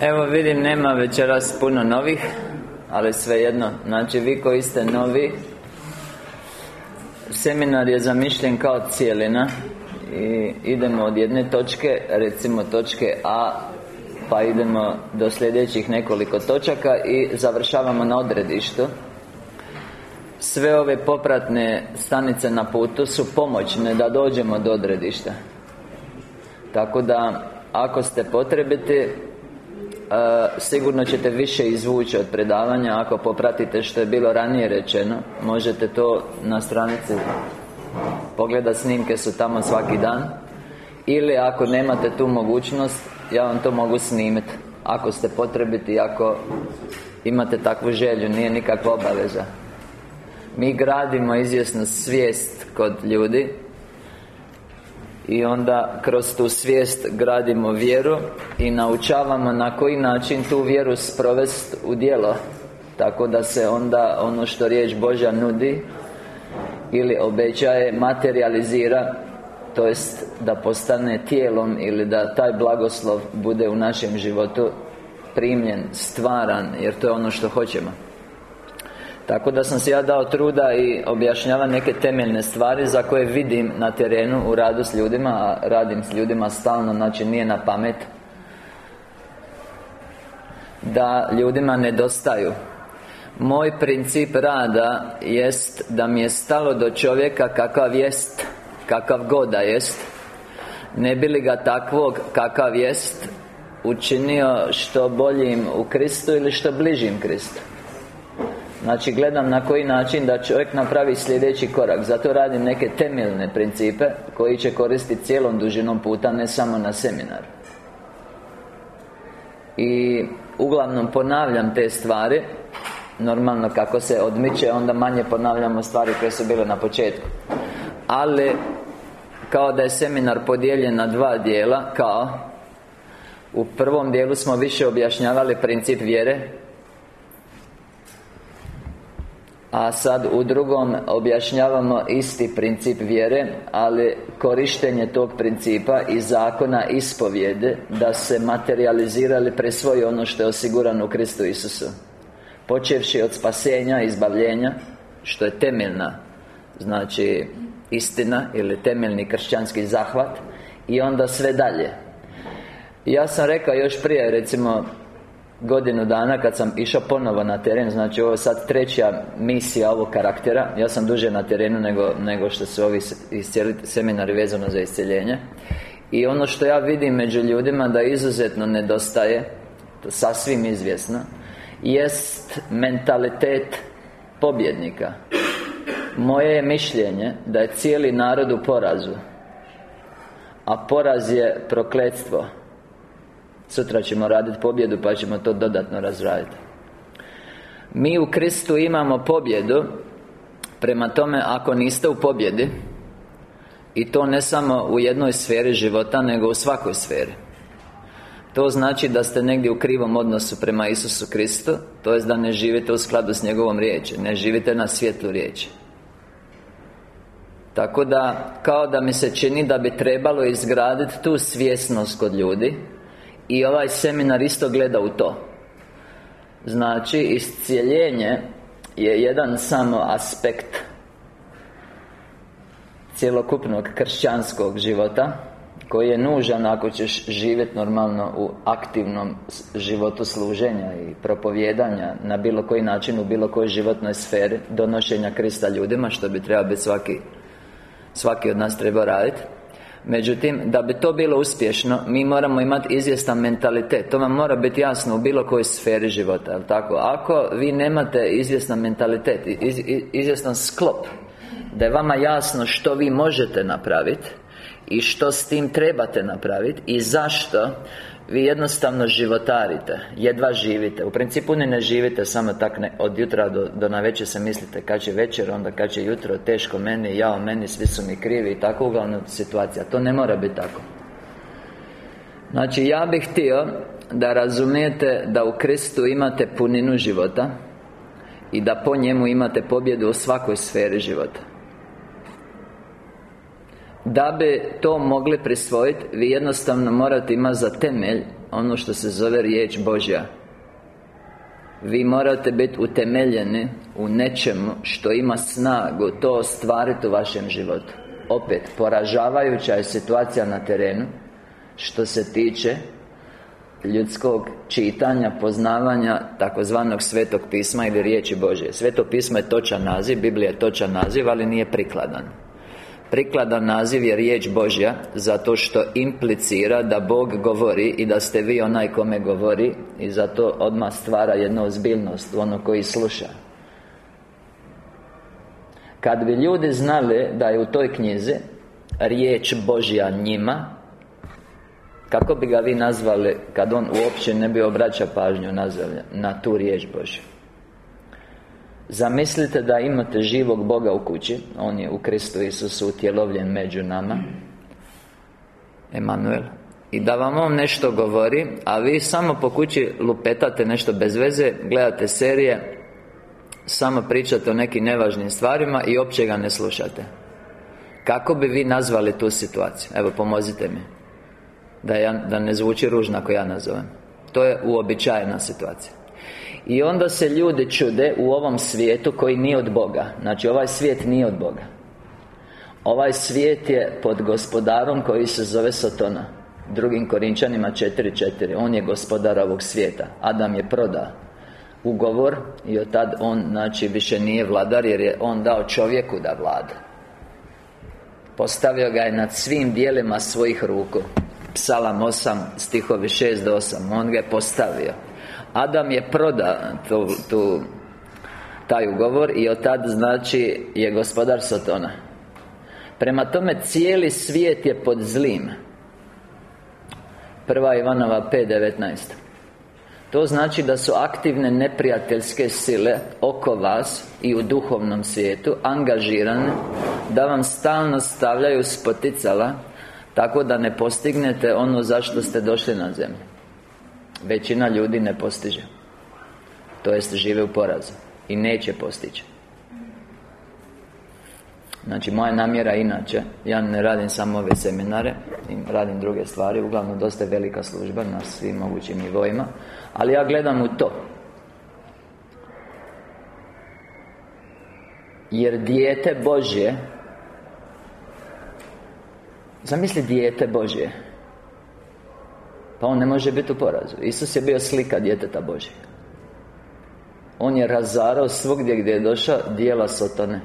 Evo vidim nema večeras puno novih Ali svejedno. Znači vi koji ste novi Seminar je zamišljen kao cijelina I idemo od jedne točke Recimo točke A Pa idemo do sljedećih nekoliko točaka I završavamo na odredištu. Sve ove popratne stanice na putu su pomoćne da dođemo do odredišta. Tako da, ako ste potrebiti sigurno ćete više izvući od predavanja Ako popratite što je bilo ranije rečeno. Možete to na stranici. Pogledat snimke su tamo svaki dan. Ili ako nemate tu mogućnost Ja vam to mogu snimiti Ako ste potrebiti, ako imate takvu želju Nije nikakva obaveza. Mi gradimo izvjesnu svijest kod ljudi i onda kroz tu svijest gradimo vjeru I naučavamo na koji način tu vjeru sprovesti u djelo. Tako da se onda ono što riječ Božja nudi Ili obećaje materializira To jest da postane tijelom Ili da taj blagoslov bude u našem životu Primljen, stvaran Jer to je ono što hoćemo tako da sam si ja dao truda i objašnjavam neke temeljne stvari Za koje vidim na terenu u radu s ljudima A radim s ljudima stalno, znači nije na pamet Da ljudima nedostaju. Moj princip rada jest da mi je stalo do čovjeka kakav jest Kakav god da jest. Ne bi li ga takvog kakav jest Učinio što boljim u Kristu ili što bližim Kristu Znači gledam na koji način da čovjek napravi sljedeći korak. Zato radim neke temeljne principe Koji će koristiti cijelom dužinom puta Ne samo na seminar I uglavnom ponavljam te stvari Normalno kako se odmiče Onda manje ponavljamo stvari koje su bile na početku. Ali Kao da je seminar podijeljen na dva dijela Kao U prvom dijelu smo više objašnjavali princip vjere a sad u drugom objašnjavamo isti princip vjere Ali korištenje tog principa i zakona ispovjede Da se materializirali presvoji ono što je osigurano u Kristu Isusu. Počevši od spasenja, izbavljenja Što je temeljna Znači istina ili temeljni kršćanski zahvat I onda sve dalje. Ja sam rekao još prije recimo godinu dana kad sam išao ponovo na teren Znači ovo je sad treća misija ovog karaktera. Ja sam duže na terenu nego, nego što su ovi seminari vezano za isceljenje. I ono što ja vidim među ljudima da izuzetno nedostaje To sasvim izvjesno Jest mentalitet pobjednika. Moje je mišljenje da je cijeli narod u porazu A poraz je prokletstvo Sutra ćemo raditi pobjedu pa ćemo to dodatno razraditi Mi u Kristu imamo pobjedu Prema tome, ako niste u pobjedi I to ne samo u jednoj sferi života, nego u svakoj sferi. To znači da ste negdje u krivom odnosu prema Isusu Kristu To jest da ne živite u skladu s njegovom riječi Ne živite na svjetlu riječi. Tako da, kao da mi se čini da bi trebalo izgraditi tu svjesnost kod ljudi i ovaj seminar isto gleda u to. Znači, iscijeljenje je jedan samo aspekt Cjelokupnog kršćanskog života Koji je nužan ako ćeš živjeti normalno u aktivnom životu služenja i propovjedanja Na bilo koji način, u bilo kojoj životnoj sferi Donošenja Krista ljudima, što bi trebao biti svaki Svaki od nas treba raditi Međutim, da bi to bilo uspješno Mi moramo imati izvjestan mentalitet To vam mora biti jasno u bilo kojoj sferi života jel tako? Ako vi nemate izvjestan mentalitet Izvjestan sklop Da je vama jasno što vi možete napraviti I što s tim trebate napraviti I zašto vi jednostavno životarite Jedva živite. U principu ni ne živite samo tak ne, Od jutra do, do navečer se mislite Kad će večer, onda kad će jutro Teško meni, jao meni, svi su mi krivi I tako uglavnom situacija. To ne mora biti tako. Znači ja bih htio Da razumijete da u Kristu imate puninu života I da po njemu imate pobjedu u svakoj sferi života da bi to mogli prisvojiti Vi jednostavno morate imati za temelj ono što se zove riječ Božja. Vi morate biti utemeljeni u nečemu što ima snagu To ostvariti u vašem životu. Opet, poražavajuća je situacija na terenu Što se tiče ljudskog čitanja, poznavanja takozvanog Svetog pisma ili riječi Božje. Sveto pismo je točan naziv, Biblija je točan naziv, ali nije prikladan Prikladan naziv je riječ Božja Zato što implicira da Bog govori I da ste vi onaj kome govori I zato odmah stvara jednu ozbiljnost ono koji sluša. Kad bi ljudi znali da je u toj knjizi Riječ Božja njima Kako bi ga vi nazvali Kad on uopće ne bi obraća pažnju na tu riječ Božju Zamislite da imate živog Boga u kući On je u Kristu Isusu utjelovljen među nama Emanuel I da vam on nešto govori A vi samo po kući lupetate nešto bez veze Gledate serije Samo pričate o nekim nevažnim stvarima I uopće ga ne slušate. Kako bi vi nazvali tu situaciju? Evo, pomozite mi Da, ja, da ne zvuči ružno ako ja nazovem. To je uobičajena situacija i onda se ljudi čude u ovom svijetu koji nije od Boga. Znači ovaj svijet nije od Boga. Ovaj svijet je pod gospodarom koji se zove Sotona Drugim Korinčanima 4.4 On je gospodar ovog svijeta. Adam je proda ugovor I od tad on, znači, više nije vladar Jer je on dao čovjeku da vlada. Postavio ga je nad svim dijelima svojih ruku. Psalam 8, stihovi 6 do 8 On ga je postavio Adam je proda tu, tu, taj ugovor I od tad znači je gospodar Sotona. Prema tome cijeli svijet je pod zlim. Prva Ivanova 5.19 To znači da su aktivne neprijateljske sile oko vas I u duhovnom svijetu Angažirane Da vam stalno stavljaju spoticala Tako da ne postignete ono zašto ste došli na zemlju Većina ljudi ne postiže. To jest žive u porazu I neće postići. Znači, moja namjera inače Ja ne radim samo ove seminare Radim druge stvari Uglavnom, dosta velika služba Na svim mogućim nivoima Ali ja gledam u to. Jer dijete Božje Zamisli dijete Božje pa on ne može biti u porazu. Isus je bio slika djeteta Božjeg On je razarao svugdje gdje je došao Dijela Sotone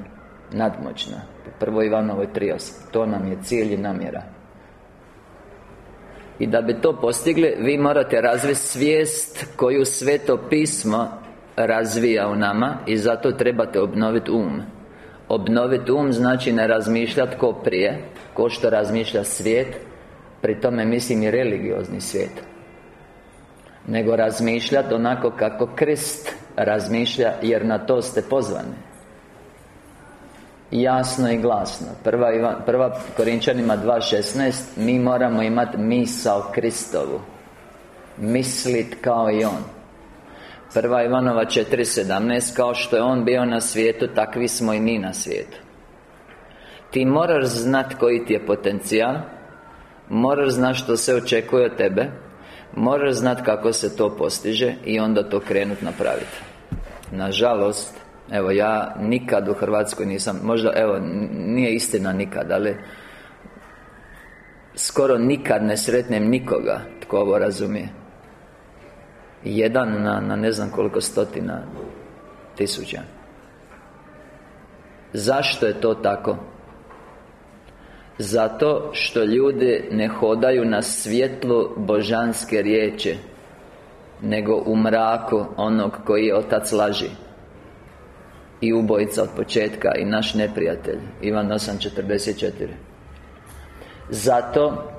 Nadmoćna. Prvo Ivanovoj 3.8 To nam je cilj i namjera. I da bi to postigli Vi morate razviti svijest Koju sveto pismo Razvija u nama I zato trebate obnoviti um. Obnoviti um znači ne razmišljati ko prije Ko što razmišlja svijet Pri tome mislim i religiozni svijet. Nego razmišljati onako kako Krist razmišlja Jer na to ste pozvani. Jasno i glasno. Prva, prva Korinčanima 2.16 Mi moramo imati misao Kristovu. Mislit kao i On. Prva Ivanova 4.17 Kao što je On bio na svijetu Takvi smo i mi na svijetu. Ti moraš znati koji ti je potencijal Moraš znati što se očekuje od tebe Moraš znati kako se to postiže I onda to krenut napraviti Nažalost Evo ja nikad u Hrvatskoj nisam Možda evo nije istina nikad Ali Skoro nikad ne sretnem nikoga Tko ovo razumije. Jedan na, na ne znam koliko stotina Tisuća. Zašto je to tako? Zato što ljudi ne hodaju na svjetlu božanske riječi Nego u mraku onog koji je Otac laži. I ubojica od početka i naš neprijatelj Ivan 8.44 Zato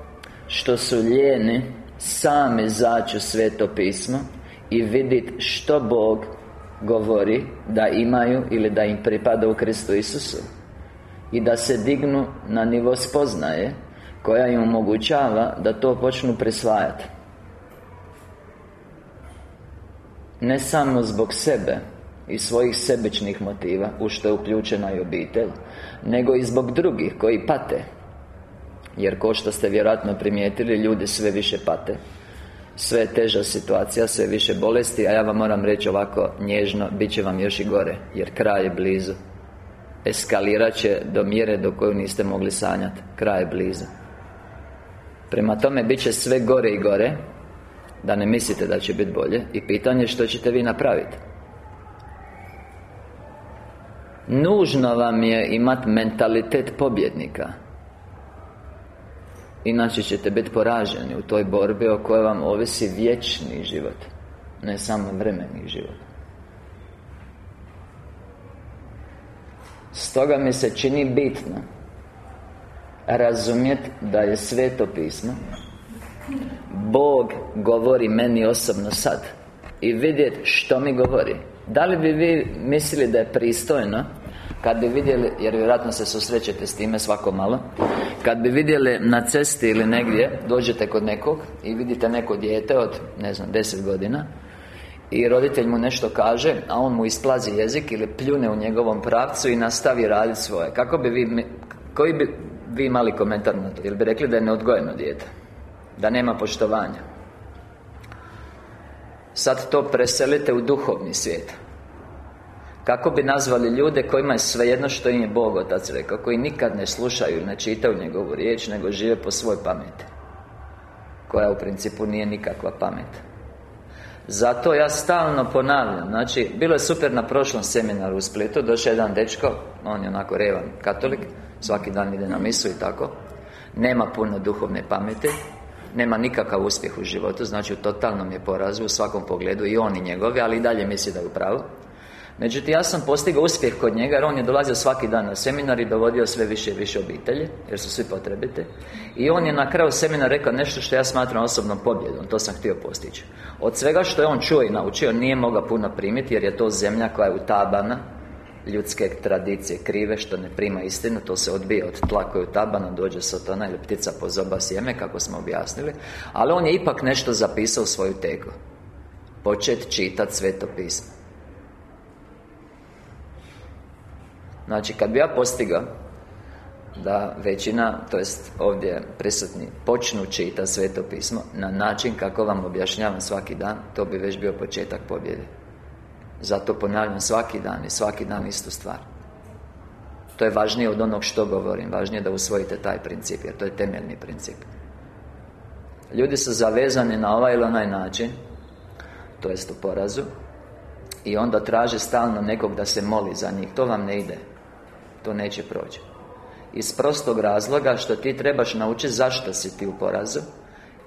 što su lijeni sami zaću sveto pismo I vidit što Bog govori da imaju ili da im pripada u Kristu Isusu i da se dignu na nivo spoznaje koja im omogućava da to počnu prisvajati ne samo zbog sebe i svojih sebičnih motiva u što je uključena i obitelj nego i zbog drugih koji pate. Jer ko što ste vjerojatno primijetili ljudi sve više pate. Sve teža situacija, sve više bolesti A ja vam moram reći ovako nježno Bit će vam još i gore Jer kraj je blizu Eskalirat će do mjere do koju niste mogli sanjati Kraj je blizu. Prema tome, bit će sve gore i gore Da ne mislite da će biti bolje. I pitanje što ćete vi napraviti Nužno vam je imati mentalitet pobjednika. Inače ćete biti poraženi u toj borbi o kojoj vam ovisi vječni život Ne samo vremeni život Stoga mi se čini bitno Razumjeti da je sveto pismo. Bog govori meni osobno sad I vidjeti što mi govori. Da li bi vi mislili da je pristojno kad bi vidjeli, jer vjerojatno se susrećete s time svako malo Kad bi vidjeli na cesti ili negdje Dođete kod nekog I vidite neko dijete od, ne znam, deset godina I roditelj mu nešto kaže A on mu isplazi jezik Ili pljune u njegovom pravcu I nastavi raditi svoje. Kako bi vi, koji bi vi imali komentar na to? Ili bi rekli da je neodgojeno dijete? Da nema poštovanja? Sad to preselite u duhovni svijet. Kako bi nazvali ljude kojima je svejedno što im je Bog Otac rekao Koji nikad ne slušaju, ne čitaju njegovu riječ Nego žive po svoj pameti? Koja u principu nije nikakva pamet Zato ja stalno ponavljam Znači, bilo je super na prošlom seminaru u Splitu Došao jedan dečko On je onako revan katolik Svaki dan ide na misu i tako Nema puno duhovne pameti nema nikakav uspjeh u životu Znači u totalnom je porazu u svakom pogledu I on i njegovi, ali i dalje misli da je u pravu Međutim, ja sam postigao uspjeh kod njega Jer on je dolazio svaki dan na seminar I dovodio sve više i više obitelji Jer su svi potrebite I on je na kraju seminara rekao nešto što ja smatram osobnom pobjedom To sam htio postići. Od svega što je on čuo i naučio Nije mogao puno primiti Jer je to zemlja koja je utabana Ljudske tradicije krive Što ne prima istinu To se odbija od tla koje je utabana Dođe satana ili ptica pozoba sjeme Kako smo objasnili Ali on je ipak nešto zapisao u svoju teku Počet čitati sveto pismo Znači, kad bi ja postigao da većina, to jest ovdje prisutni, počnu čita sveto pismo na način kako vam objašnjavam svaki dan, to bi već bio početak pobjede. Zato ponavljam svaki dan i svaki dan istu stvar. To je važnije od onog što govorim, važnije da usvojite taj princip, jer to je temeljni princip. Ljudi su zavezani na ovaj ili onaj način, to jest u porazu, i onda traže stalno nekog da se moli za njih. To vam ne ide. To neće proći. Iz prostog razloga što ti trebaš naučiti zašto si ti u porazu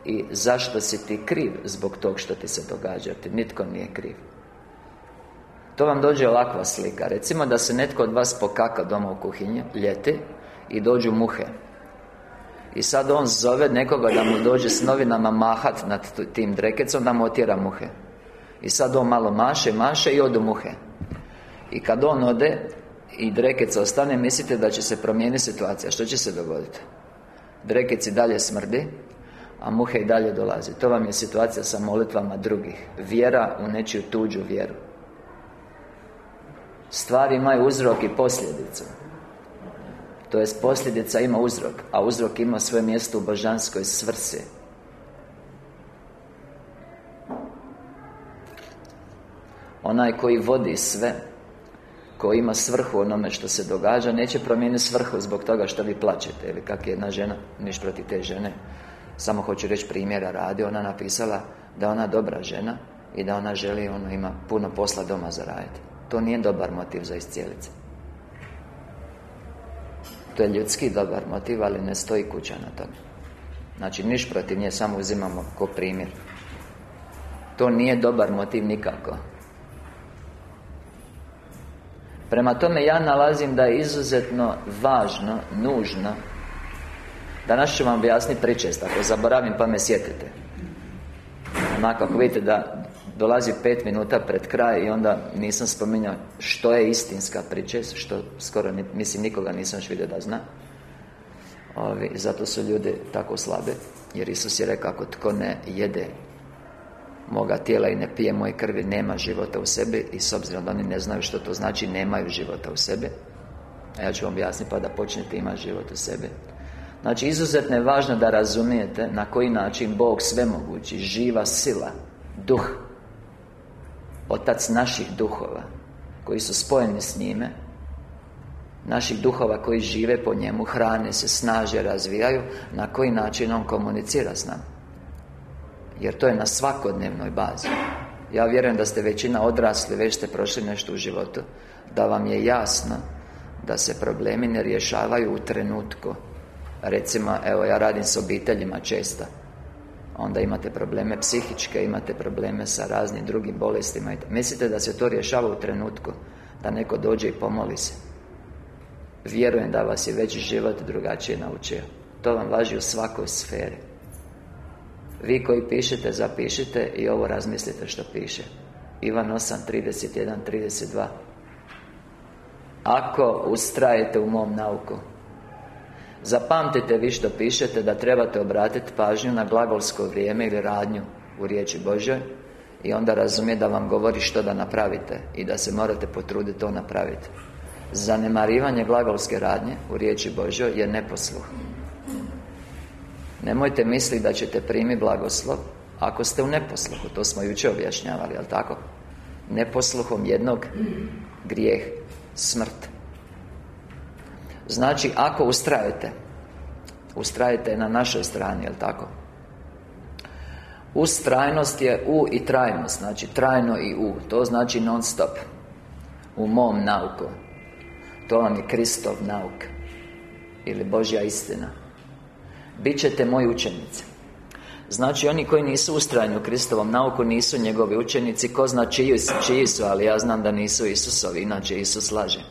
I zašto si ti kriv zbog tog što ti se događa Ti nitko nije kriv. To vam dođe ovakva slika. Recimo da se netko od vas pokaka doma u kuhinji Ljeti I dođu muhe. I sad on zove nekoga da mu dođe s novinama mahat nad tim drekecom Da mu otjera muhe. I sad on malo maše, maše i odu muhe. I kad on ode i drekec ostane, mislite da će se promijeniti situacija? Što će se dogoditi? Drekec i dalje smrdi A muhe i dalje dolazi To vam je situacija sa molitvama drugih. Vjera u nečiju tuđu vjeru. Stvari imaju uzrok i posljedicu To jest posljedica ima uzrok A uzrok ima svoje mjesto u božanskoj svrsi. Onaj koji vodi sve koji ima svrhu onome što se događa Neće promijeniti svrhu zbog toga što vi plaćete Ili kak je jedna žena, niš protiv te žene. Samo hoću reći primjera radi Ona napisala da ona dobra žena I da ona želi, ono ima puno posla doma za raditi. To nije dobar motiv za iscijelice To je ljudski dobar motiv, ali ne stoji kuća na tome. Znači, niš protiv nje, samo uzimamo ko primjer. To nije dobar motiv nikako Prema tome ja nalazim da je izuzetno važno, nužno Danas ću vam objasniti pričest, ako zaboravim pa me sjetite. Onako, ako vidite da dolazi pet minuta pred kraj i onda nisam spominjao što je istinska pričest Što skoro, mislim, nikoga nisam još vidio da zna. Ovi, Zato su ljudi tako slabe Jer Isus je rekao, ako tko ne jede moga tijela i ne pije moje krvi nema života u sebi i s obzirom da oni ne znaju što to znači nemaju života u sebi a ja ću vam objasniti pa da počnete imati život u sebi Znači, izuzetno je važno da razumijete na koji način Bog svemogući, živa sila, duh, Otac naših duhova, koji su spojeni s njime, naših duhova koji žive po njemu, hrane se, snaže, razvijaju, na koji način on komunicira s nama. Jer to je na svakodnevnoj bazi. Ja vjerujem da ste većina odrasli, već ste prošli nešto u životu, da vam je jasno da se problemi ne rješavaju u trenutku. Recimo, evo ja radim s obiteljima često. Onda imate probleme psihičke, imate probleme sa raznim drugim bolestima Mislite da se to rješava u trenutku? Da neko dođe i pomoli se? Vjerujem da vas je već život drugačije naučio. To vam važi u svakoj sferi Vi koji pišete, zapišite i ovo razmislite što piše Ivan 8, 31, 32 Ako ustrajete u mom nauku Zapamtite vi što pišete da trebate obratiti pažnju na glagolsko vrijeme ili radnju u riječi Božoj i onda razumije da vam govori što da napravite i da se morate potruditi to napraviti. Zanemarivanje glagolske radnje u riječi Božoj je neposluh. Nemojte misliti da ćete primiti blagoslov ako ste u neposluhu, to smo jučer objašnjavali, jel tako? Neposluhom jednog grijeh, smrt. Znači, ako ustrajete Ustrajete na našoj strani, jel tako? Ustrajnost je u i trajnost Znači, trajno i u To znači non stop U mom nauku To vam je Kristov nauk Ili Božja istina Bićete moji učenici. Znači, oni koji nisu ustrajni u Kristovom nauku Nisu njegovi učenici Ko zna čiji, čiji su, ali ja znam da nisu Isusovi Inače Isus laže.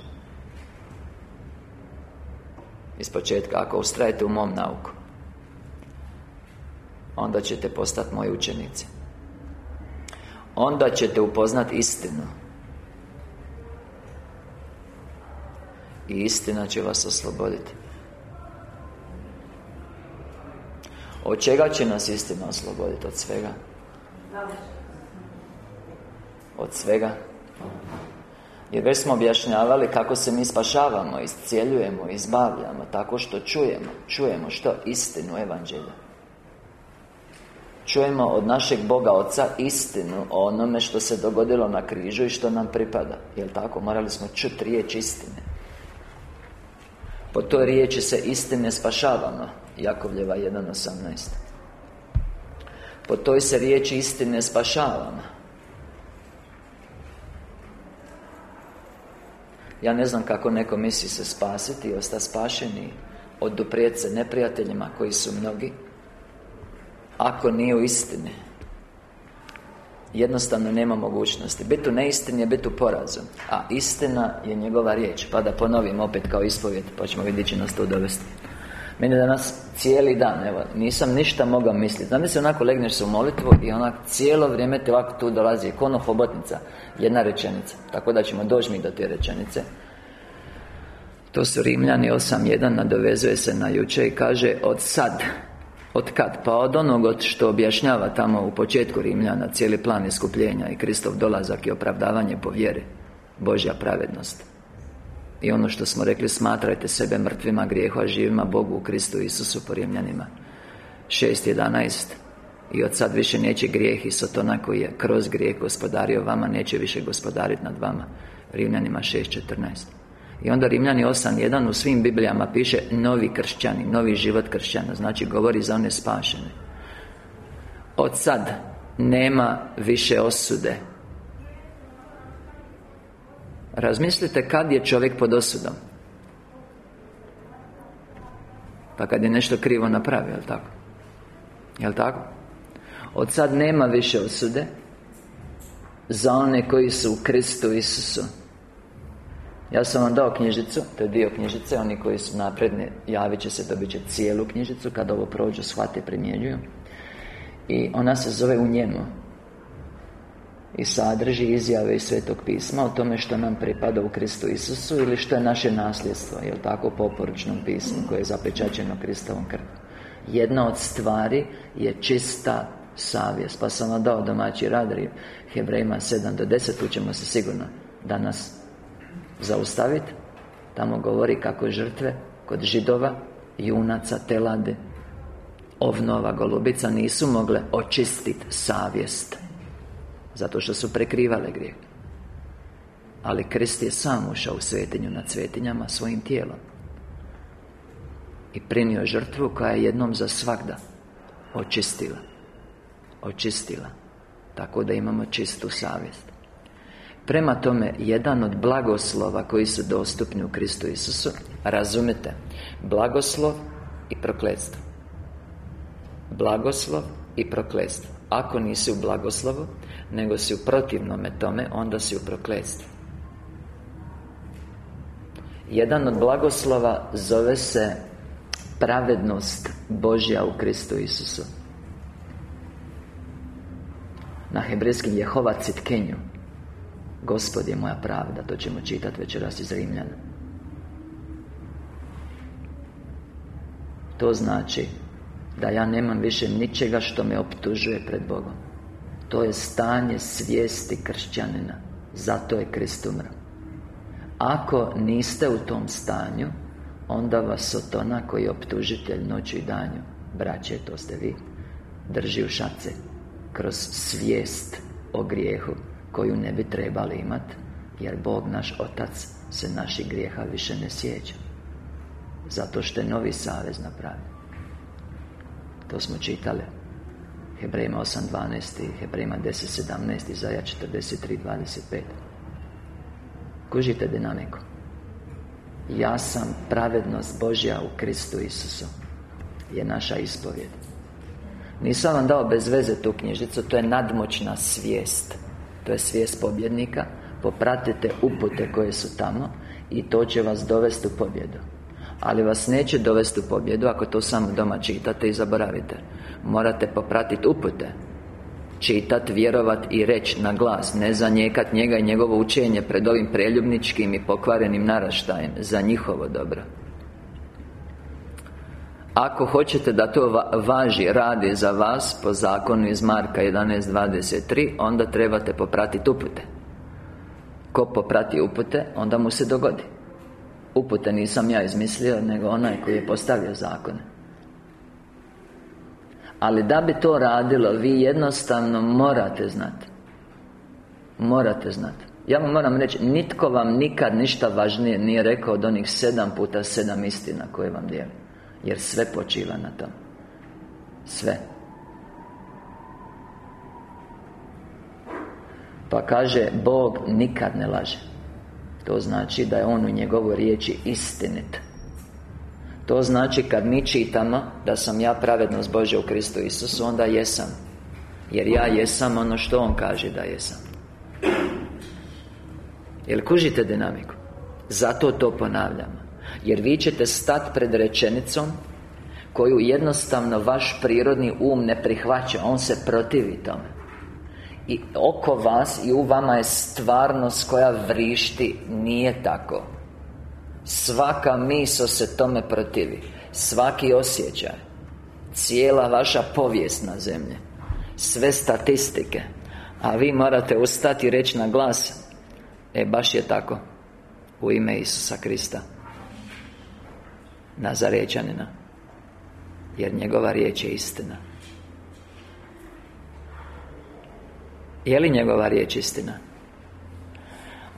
Iz početka Ako ustrajete u mom nauku Onda ćete postati moji učenici. Onda ćete upoznati istinu. I istina će vas osloboditi Od čega će nas istina osloboditi? Od svega? Od svega jer već smo objašnjavali kako se mi spašavamo, iscijeljujemo, izbavljamo Tako što čujemo Čujemo što? Istinu Evanđelja Čujemo od našeg Boga Oca istinu o onome što se dogodilo na križu i što nam pripada Jel tako? Morali smo čuti riječ istine Po toj riječi se istine spašavamo Jakovljeva 1.18 Po toj se riječi istine spašavamo. Ja ne znam kako neko misli se spasiti i ostati spašeni Od se neprijateljima koji su mnogi Ako nije u istini. Jednostavno nema mogućnosti. Biti u neistini je biti u porazu A istina je njegova riječ Pa da ponovim opet kao ispovjet Pa ćemo vidjeti nas to dovesti Meni danas cijeli dan, evo, nisam ništa mogao misliti. Znam se onako legneš se u molitvu I onak cijelo vrijeme te ovako tu dolazi Kono hobotnica Jedna rečenica. Tako da ćemo doći mi do te rečenice. To su Rimljani 8.1 Nadovezuje se na juče i kaže Od sad od kad? Pa od onog što objašnjava tamo u početku Rimljana Cijeli plan iskupljenja i Kristov dolazak i opravdavanje po vjeri. Božja pravednost i ono što smo rekli, smatrajte sebe mrtvima grijehu, a živima Bogu u Kristu Isusu po Rimljanima. 6.11 I od sad više neće grijeh i Sotona koji je kroz grijeh gospodario vama Neće više gospodariti nad vama. Rimljanima 6.14 i onda Rimljani 8.1 u svim Biblijama piše Novi kršćani, novi život kršćana. Znači govori za one spašene. Od sad nema više osude Razmislite kad je čovjek pod osudom Pa kad je nešto krivo napravio, jel tako? Jel tako? Od sad nema više osude Za one koji su u Kristu Isusu Ja sam vam dao knjižicu, to je dio knjižice Oni koji su napredni, javit će se, dobit će cijelu knjižicu Kad ovo prođu, shvate, primjenjuju I ona se zove u njemu i sadrži izjave iz Svetog pisma o tome što nam pripada u Kristu Isusu ili što je naše nasljedstvo, jel tako po oporučnom pismu koje je zapečaćeno Kristovom krvom. Jedna od stvari je čista savjest, pa sam vam dao domaći radri Hebrejima 7 do 10, tu ćemo se sigurno danas zaustaviti. Tamo govori kako žrtve kod židova Junaca, telade Ovnova, golubica nisu mogle očistiti savjest Zato što su prekrivale grijeh. Ali Krist je sam ušao u svetinju nad svetinjama svojim tijelom I prinio žrtvu koja je jednom za svakda Očistila. Očistila Tako da imamo čistu savjest. Prema tome, jedan od blagoslova koji su dostupni u Kristu Isusu Razumite Blagoslov i prokletstvo. Blagoslov i prokletstvo. Ako nisi u blagoslovu Nego si u protivnome tome Onda si u prokletstvu Jedan od blagoslova zove se Pravednost Božja u Kristu Isusu. Na hebrejskim Jehova Citkenju. Gospod je moja pravda To ćemo čitati večeras iz Rimljana. To znači Da ja nemam više ničega što me optužuje pred Bogom To je stanje svijesti kršćanina. Zato je Krist umro. Ako niste u tom stanju Onda vas Sotona koji je optužitelj noću i danju Braće, to ste vi Drži u šace Kroz svijest o grijehu koju ne bi trebali imati jer Bog naš Otac se naših grijeha više ne sjeća. Zato što je novi savez napravio. To smo čitali Hebrejima 8.12 i Hebrejima 10.17 Izaja 43.25 Kužite dinamiku? Ja sam pravednost Božja u Kristu Isusu Je naša ispovjed. Nisam vam dao bez veze tu knjižicu To je nadmoćna svijest. To je svijest pobjednika. Popratite upute koje su tamo I to će vas dovesti u pobjedu. Ali vas neće dovesti u pobjedu Ako to samo doma čitate i zaboravite Morate popratiti upute Čitat, vjerovat i reći na glas Ne zanjekat njega i njegovo učenje Pred ovim preljubničkim i pokvarenim naraštajem Za njihovo dobro. Ako hoćete da to važi, radi za vas Po zakonu iz Marka 11.23 Onda trebate popratiti upute. Ko poprati upute, onda mu se dogodi. Upute nisam ja izmislio, nego onaj koji je postavio zakone Ali da bi to radilo, vi jednostavno morate znati. Morate znati. Ja vam moram reći, nitko vam nikad ništa važnije nije rekao od onih sedam puta sedam istina koje vam dijelim jer sve počiva na tom. Sve. Pa kaže Bog nikad ne laže. To znači da je On u njegovoj riječi istinit To znači kad mi čitamo Da sam ja pravednost Bože u Kristu Isusu Onda jesam. Jer ja jesam ono što On kaže da jesam. Jel kužite dinamiku? Zato to ponavljamo jer vi ćete stati pred rečenicom Koju jednostavno vaš prirodni um ne prihvaća. On se protivi tome. I oko vas i u vama je stvarnost koja vrišti. Nije tako Svaka miso se tome protivi. Svaki osjećaj. Cijela vaša povijest na zemlji. Sve statistike. A vi morate ustati i reći na glas E, baš je tako. U ime Isusa Krista. Nazarećanina. Jer njegova riječ je istina. Je li njegova riječ istina?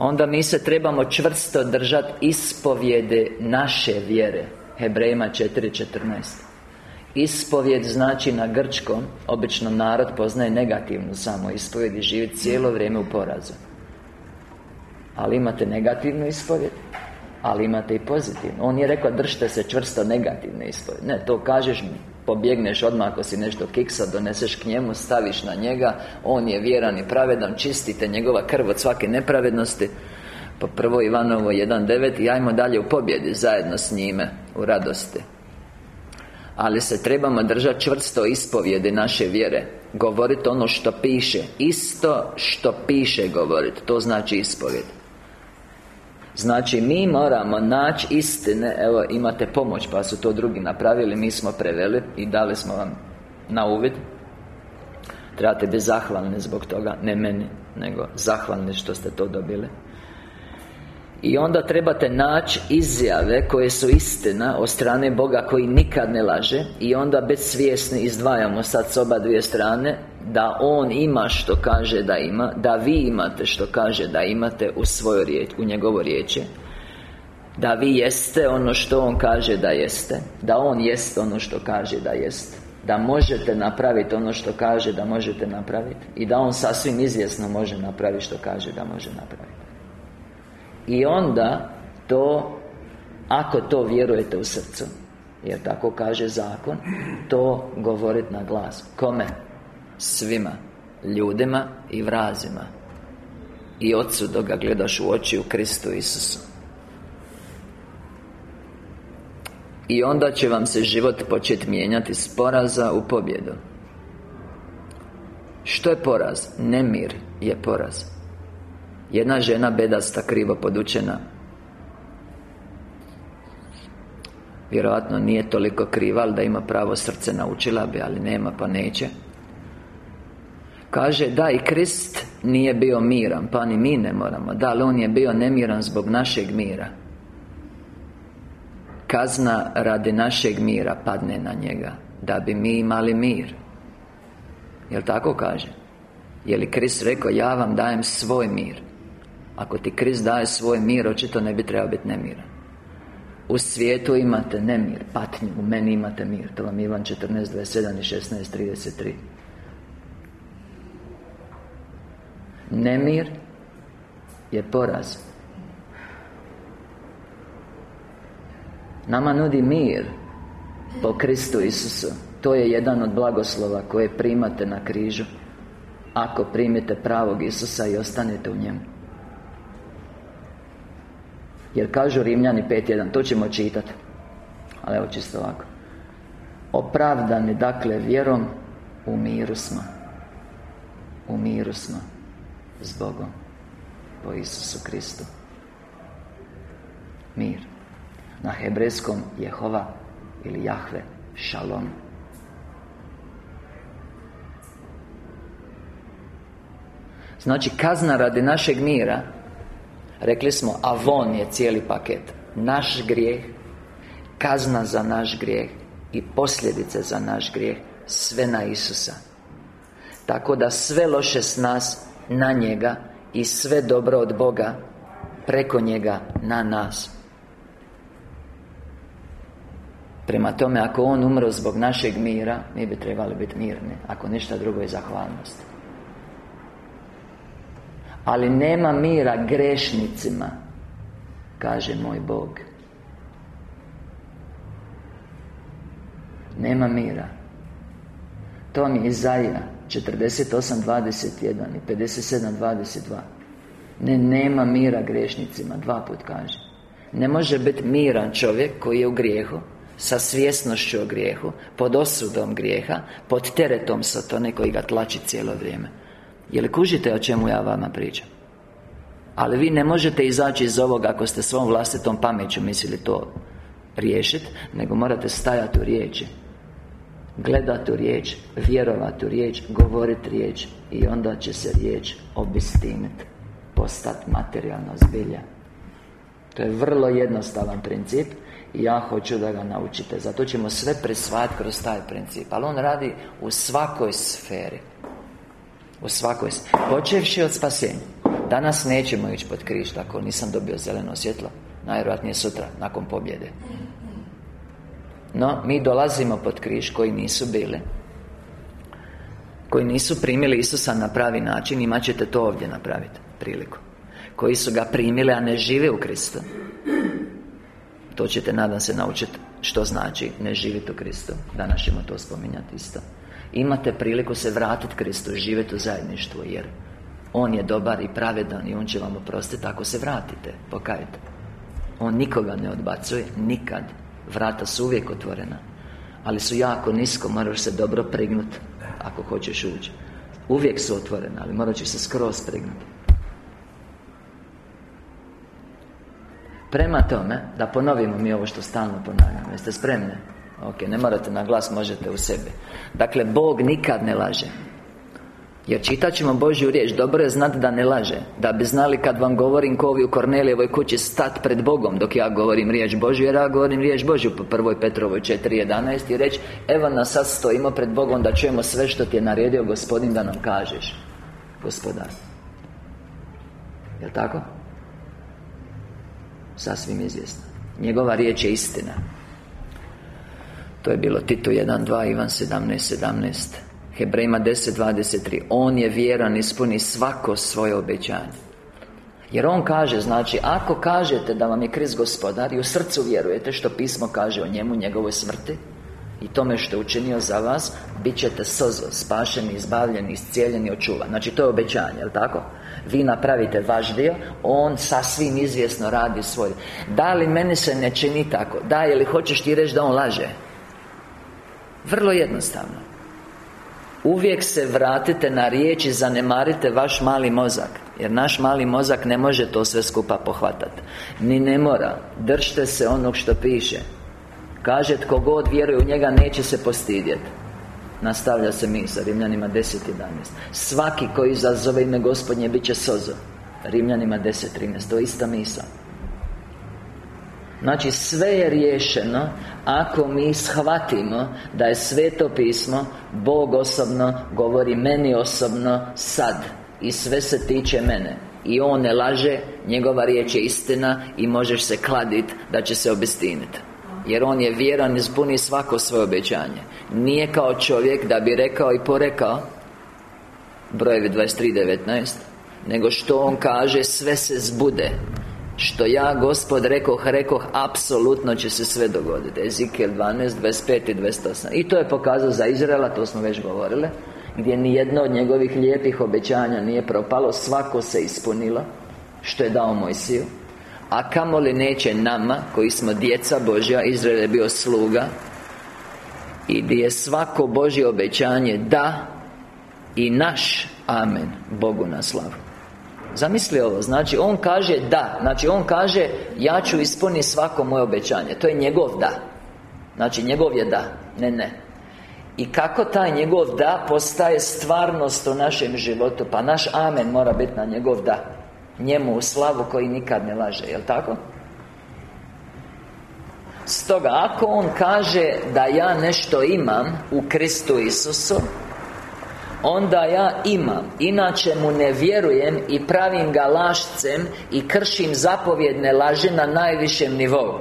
Onda mi se trebamo čvrsto držati ispovjede naše vjere. Hebrejima 4.14 Ispovjed znači na grčkom Obično narod poznaje negativnu samo ispovjed I živi cijelo vrijeme u porazu. Ali imate negativnu ispovjed ali imate i pozitivno On je rekao držite se čvrsto negativne ispovjedi. Ne, to kažeš Pobjegneš odmah ako si nešto kiksa Doneseš k njemu, staviš na njega On je vjeran i pravedan Čistite njegova krv od svake nepravednosti. Po prvo Ivanovo 1.9 I ajmo dalje u pobjedi Zajedno s njime U radosti. Ali se trebamo držati čvrsto ispovjedi naše vjere Govoriti ono što piše Isto što piše govoriti To znači ispovjed Znači, mi moramo naći istine. Evo, imate pomoć, pa su to drugi napravili. Mi smo preveli i dali smo vam na uvid. Trebate biti zahvalni zbog toga. Ne meni, nego zahvalni što ste to dobili. I onda trebate naći izjave koje su istina od strane Boga koji nikad ne laže I onda bez svjesni izdvajamo sad s oba dvije strane Da On ima što kaže da ima Da vi imate što kaže da imate u svojoj riječ, u njegovo riječi. Da vi jeste ono što On kaže da jeste. Da On jest ono što kaže da jeste da možete napraviti ono što kaže da možete napraviti. I da On sasvim izvjesno može napraviti što kaže da može napraviti. I onda to Ako to vjerujete u srcu Jer tako kaže zakon To govoriti na glas. Kome? Svima Ljudima i vrazima. I Otcu dok ga gledaš u oči u Kristu Isusu. I onda će vam se život početi mijenjati s poraza u pobjedu. Što je poraz? Nemir je poraz. Jedna žena bedasta krivo podučena. Vjerojatno nije toliko kriva, ali da ima pravo srce naučila bi, ali nema pa neće Kaže, da i Krist nije bio miran, pa ni mi ne moramo. Da, ali On je bio nemiran zbog našeg mira. Kazna radi našeg mira padne na njega Da bi mi imali mir. Jel' tako kaže? Je li Krist rekao, ja vam dajem svoj mir? Ako ti Krist daje svoj mir, očito ne bi trebao biti nemiran. U svijetu imate nemir, patnju, u meni imate mir. To vam Ivan 14, 27 i 16, 33 Nemir je poraz. Nama nudi mir Po Kristu Isusu. To je jedan od blagoslova koje primate na križu Ako primite pravog Isusa i ostanete u njemu. Jer kažu Rimljani 5.1 To ćemo čitati Ali evo čisto ovako. Opravdani dakle vjerom U miru smo. U miru smo S Bogom Po Isusu Kristu. Mir. Na hebrejskom Jehova Ili Jahve Šalom. Znači kazna radi našeg mira Rekli smo, avon je cijeli paket. Naš grijeh Kazna za naš grijeh I posljedice za naš grijeh Sve na Isusa. Tako da sve loše s nas Na njega I sve dobro od Boga Preko njega Na nas. Prema tome, ako On umro zbog našeg mira Mi bi trebali biti mirni Ako ništa drugo je zahvalnost. Ali nema mira grešnicima Kaže moj Bog. Nema mira. To mi je Izaija 48.21 i 57.22 Ne, nema mira grešnicima Dva put kaže Ne može biti miran čovjek koji je u grijehu Sa svjesnošću o grijehu Pod osudom grijeha Pod teretom satone koji ga tlači cijelo vrijeme je li kužite o čemu ja vama pričam? Ali vi ne možete izaći iz ovoga ako ste svom vlastitom pameću mislili to riješiti Nego morate stajati u riječi Gledati u riječ, vjerovati u riječ, govoriti riječ I onda će se riječ obistiniti Postati materijalno zbilja. To je vrlo jednostavan princip I ja hoću da ga naučite. Zato ćemo sve presvati kroz taj princip Ali on radi u svakoj sferi. U svakoj Počevši od spasenja. Danas nećemo ići pod križ Ako nisam dobio zeleno svjetlo. Najvjerojatnije sutra, nakon pobjede No, mi dolazimo pod križ koji nisu bili Koji nisu primili Isusa na pravi način Imat ćete to ovdje napraviti Priliku Koji su ga primili, a ne žive u Kristu. To ćete, nadam se, naučiti Što znači ne živjeti u Kristu. Danas ćemo to spominjati isto. Imate priliku se vratiti Kristu i živjeti u zajedništvu Jer On je dobar i pravedan I On će vam oprostiti ako se vratite Pokajte. On nikoga ne odbacuje Nikad Vrata su uvijek otvorena Ali su jako nisko Moraš se dobro prignuti Ako hoćeš ući. Uvijek su otvorena Ali morat ćeš se skroz prignuti Prema tome Da ponovimo mi ovo što stalno ponavljamo Jeste spremni? Ok, ne morate na glas, možete u sebi. Dakle, Bog nikad ne laže jer čitat ćemo Božju riječ Dobro je znati da ne laže Da bi znali kad vam govorim ko vi u Kornelijevoj kući Stat pred Bogom Dok ja govorim riječ Božju Jer ja govorim riječ Božju Po prvoj Petrovoj 4.11 I reći Evo nas sad stojimo pred Bogom Da čujemo sve što ti je naredio Gospodin da nam kažeš Gospodar Jel tako? Sasvim izvjesno Njegova riječ je istina To je bilo Tito 1.2 Ivan 17.17 17. Hebrejima 10.23 On je vjeran, ispuni svako svoje obećanje Jer On kaže, znači, ako kažete da vam je Krist gospodar I u srcu vjerujete što pismo kaže o njemu, njegovoj smrti I tome što je učinio za vas Bit ćete sozo, spašeni, izbavljeni, iscijeljeni, očuvan Znači, to je obećanje, jel tako? Vi napravite vaš dio On sasvim izvjesno radi svoj Da li meni se ne čini tako? Da, ili hoćeš ti reći da on laže? Vrlo jednostavno Uvijek se vratite na riječ i zanemarite vaš mali mozak Jer naš mali mozak ne može to sve skupa pohvatati Ni ne mora. Držite se onog što piše. Kaže tko god vjeruje u njega neće se postidjeti Nastavlja se misa Rimljanima 10.11 Svaki koji izazove ime gospodnje bit će sozo. Rimljanima 10.13 To je ista misa Znači sve je riješeno Ako mi shvatimo Da je sveto pismo Bog osobno govori meni osobno Sad I sve se tiče mene. I On ne laže Njegova riječ je istina I možeš se kladit Da će se obistiniti jer on je vjeran, ispuni svako svoje obećanje. Nije kao čovjek da bi rekao i porekao Brojevi 23.19 Nego što on kaže, sve se zbude što ja, Gospod, rekoh, rekoh, apsolutno će se sve dogoditi. Ezekiel 12, 25 i 28 I to je pokazao za Izraela, to smo već govorili Gdje ni jedno od njegovih lijepih obećanja nije propalo Svako se ispunilo Što je dao Mojsiju. A kamoli neće nama, koji smo djeca Božja Izrael je bio sluga I gdje je svako Božje obećanje da I naš Amen Bogu na slavu Zamisli ovo, znači on kaže da Znači on kaže ja ću ispuniti svako moje obećanje. To je njegov da. Znači njegov je da, ne ne. I kako taj njegov da postaje stvarnost u našem životu? Pa naš amen mora biti na njegov da. Njemu u slavu koji nikad ne laže, jel tako? Stoga, ako on kaže da ja nešto imam u Kristu Isusu Onda ja imam Inače mu ne vjerujem I pravim ga lašcem I kršim zapovjedne laži na najvišem nivou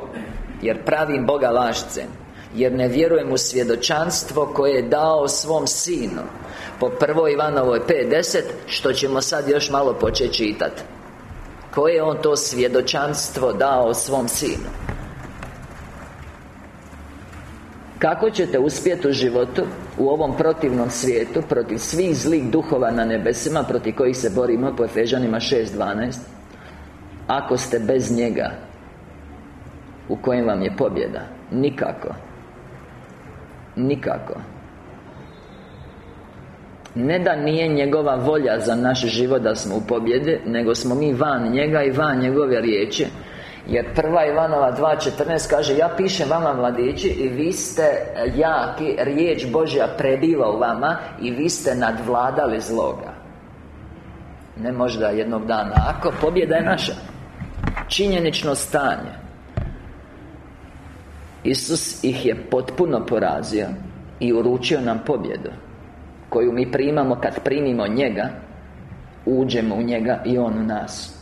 Jer pravim Boga lašcem Jer ne vjerujem u svjedočanstvo koje je dao svom sinu. Po prvoj Ivanovoj 5.10 Što ćemo sad još malo početi čitati Koje je on to svjedočanstvo dao svom sinu Kako ćete uspjeti u životu U ovom protivnom svijetu Protiv svih zlih duhova na nebesima Protiv kojih se borimo Po Efežanima 6.12 Ako ste bez njega U kojem vam je pobjeda? Nikako. Nikako. Ne da nije njegova volja za naš život da smo u pobjedi Nego smo mi van njega i van njegove riječi jer prva Ivanova 2.14 kaže Ja pišem vama mladići I vi ste jaki Riječ Božja prebiva u vama I vi ste nadvladali zloga. Ne možda jednog dana. Ako pobjeda je naša. Činjenično stanje. Isus ih je potpuno porazio I uručio nam pobjedu Koju mi primamo kad primimo njega Uđemo u njega i on u nas.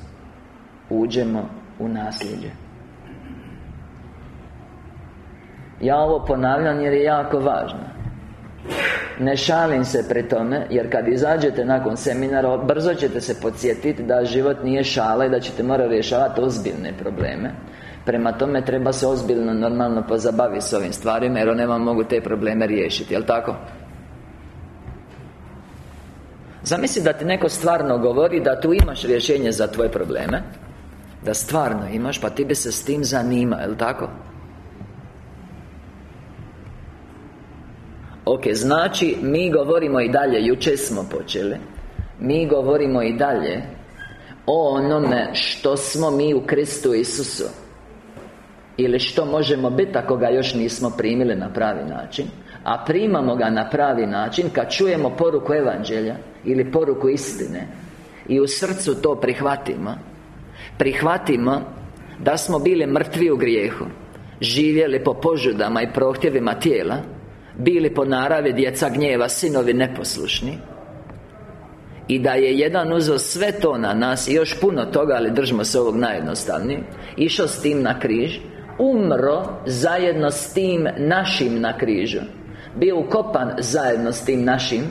Uđemo u nasljeđe Ja ovo ponavljam jer je jako važno. Ne šalim se pri tome Jer kad izađete nakon seminara Brzo ćete se podsjetiti da život nije šala I da ćete morati rješavati ozbiljne probleme. Prema tome treba se ozbiljno, normalno pozabaviti s ovim stvarima Jer one vam mogu te probleme riješiti, jel' tako? Zamisli da ti neko stvarno govori da tu imaš rješenje za tvoje probleme da stvarno imaš, pa ti bi se s tim zanima, jel' tako? Ok, znači, mi govorimo i dalje, jučer smo počeli Mi govorimo i dalje O onome što smo mi u Kristu Isusu Ili što možemo biti ako ga još nismo primili na pravi način A primamo ga na pravi način kad čujemo poruku Evanđelja Ili poruku istine I u srcu to prihvatimo Prihvatimo da smo bili mrtvi u grijehu Živjeli po požudama i prohtjevima tijela Bili po naravi djeca gnjeva, sinovi neposlušni i da je jedan uzeo sve to na nas I još puno toga, ali držimo se ovog najjednostavnije Išao s tim na križ Umro zajedno s tim našim na križu Bio ukopan zajedno s tim našim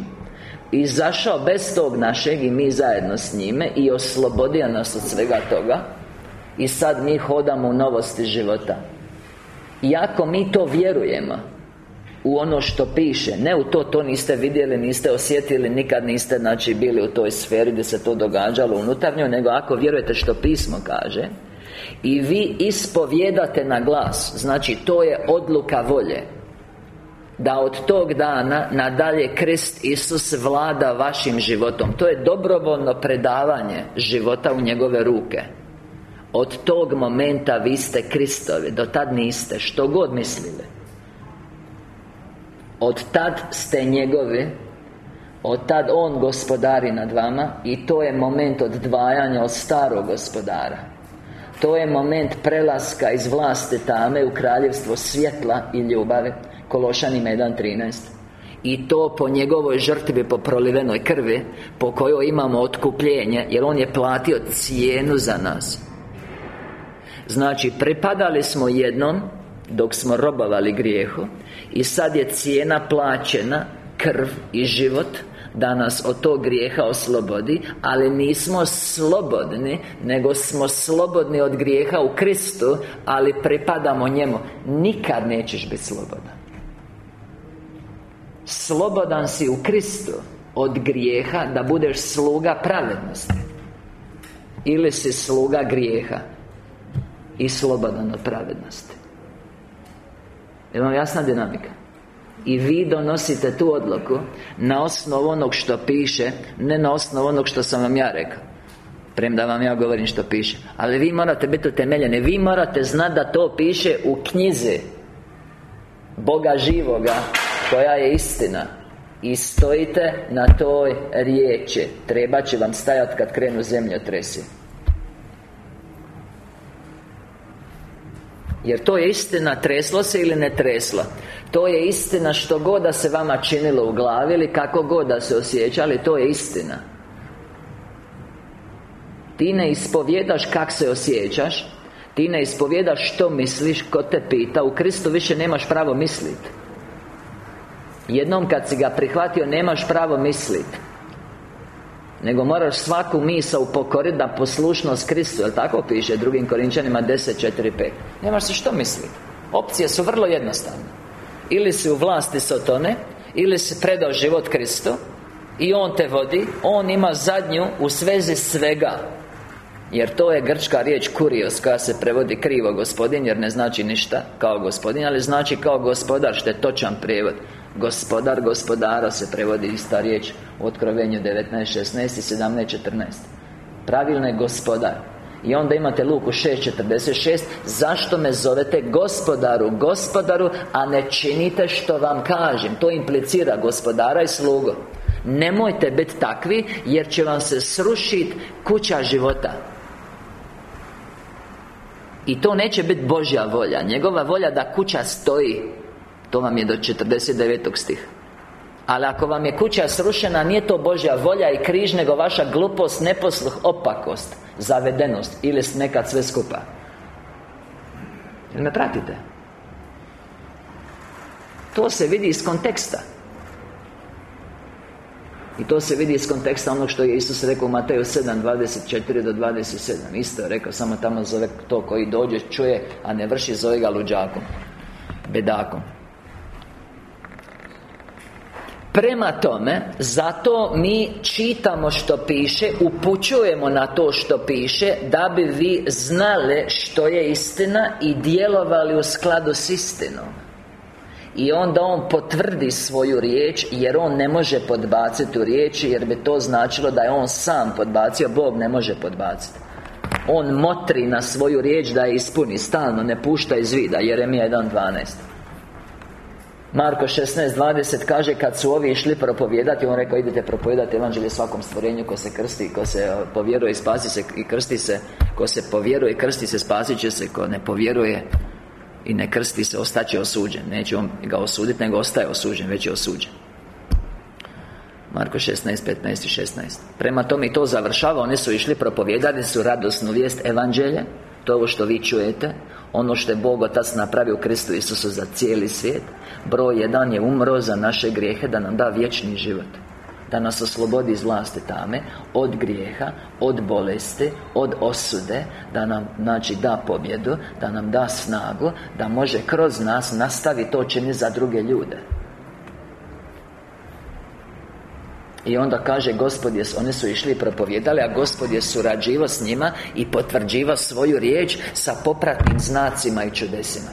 Izašao bez tog našeg i mi zajedno s njime I oslobodio nas od svega toga. I sad mi hodamo u novosti života. I ako mi to vjerujemo u ono što piše Ne u to, to niste vidjeli, niste osjetili Nikad niste, znači, bili u toj sferi gdje se to događalo unutarnjo Nego ako vjerujete što pismo kaže I vi ispovjedate na glas Znači, to je odluka volje da od tog dana nadalje Krist Isus vlada vašim životom. To je dobrovoljno predavanje života u njegove ruke. Od tog momenta vi ste Kristovi Do tad niste, što god mislili. Od tad ste njegovi Od tad On gospodari nad vama I to je moment odvajanja od starog gospodara. To je moment prelaska iz vlasti tame U kraljevstvo svjetla i ljubavi Kološanima 1.13 i to po njegovoj žrtvi po prolivenoj krvi Po kojoj imamo otkupljenje Jer On je platio cijenu za nas. Znači, pripadali smo jednom Dok smo robovali grijehu I sad je cijena plaćena Krv i život da nas od tog grijeha oslobodi Ali nismo slobodni Nego smo slobodni od grijeha u Kristu Ali pripadamo njemu. Nikad nećeš biti slobodan Slobodan si u Kristu Od grijeha Da budeš sluga pravednosti. Ili si sluga grijeha I slobodan od pravednosti. Je vam jasna dinamika? I vi donosite tu odluku Na osnovu onog što piše Ne na osnovu onog što sam vam ja rekao. Premda vam ja govorim što piše. Ali vi morate biti utemeljeni. Vi morate znati da to piše u knjizi Boga živoga Koja je istina? I stojite na toj riječi. Treba će vam stajati kad krenu tresi Jer to je istina, treslo se ili ne treslo? To je istina što god da se vama činilo u glavi Ili kako god da se osjećali, to je istina. Ti ne ispovjedaš kak se osjećaš Ti ne ispovjedaš što misliš, ko te pita. U Kristu više nemaš pravo misliti Jednom kad si ga prihvatio, nemaš pravo misliti nego moraš svaku misao upokoriti da poslušnost Kristu Jel' tako piše drugim Korinčanima 10, 4, 5 Nemaš se što misliti Opcije su vrlo jednostavne. Ili si u vlasti Sotone Ili si predao život Kristu I On te vodi On ima zadnju u svezi svega. Jer to je grčka riječ kurios koja se prevodi krivo gospodin Jer ne znači ništa kao gospodin Ali znači kao gospodar što je točan prijevod Gospodar gospodara se prevodi ista riječ U otkrovenju 19.16 i 17.14 Pravilno je gospodar. I onda imate Luku 6.46 Zašto me zovete gospodaru, gospodaru A ne činite što vam kažem. To implicira gospodara i slugo Nemojte biti takvi Jer će vam se srušiti kuća života. I to neće biti Božja volja. Njegova volja da kuća stoji To vam je do 49. stih ali ako vam je kuća srušena Nije to Božja volja i križ Nego vaša glupost, neposluh, opakost Zavedenost Ili nekad sve skupa Jel me pratite? To se vidi iz konteksta i to se vidi iz konteksta onog što je Isus rekao u Mateju 7, 24 do 27 Isto je rekao, samo tamo zove to koji dođe, čuje, a ne vrši, zove ga luđakom Bedakom Prema tome, zato mi čitamo što piše Upućujemo na to što piše Da bi vi znali što je istina I djelovali u skladu s istinom. I onda on potvrdi svoju riječ Jer on ne može podbaciti u riječi Jer bi to značilo da je on sam podbacio Bog ne može podbaciti. On motri na svoju riječ da je ispuni Stalno, ne pušta iz vida Jeremija 1.12 Marko 16.20 kaže kad su ovi išli propovijedati On rekao idete propovijedati evanđelje svakom stvorenju Ko se krsti, ko se povjeruje i spasi se i krsti se Ko se povjeruje i krsti se spasit će se Ko ne povjeruje i ne krsti se ostaće osuđen. Neće on ga osuditi nego ostaje osuđen Već je osuđen. Marko 16, 15 i 16 Prema tome i to završava. Oni su išli propovijedali su radosnu vijest evanđelja To je ovo što vi čujete Ono što je Bog Otac napravio u Kristu Isusu za cijeli svijet Broj jedan je umro za naše grijehe Da nam da vječni život da nas oslobodi iz vlasti tame Od grijeha, od bolesti, od osude Da nam, znači, da pobjedu Da nam da snagu Da može kroz nas nastaviti to čini za druge ljude I onda kaže Gospod je, oni su išli i propovijedali A Gospod je surađivao s njima I potvrđivao svoju riječ Sa popratnim znacima i čudesima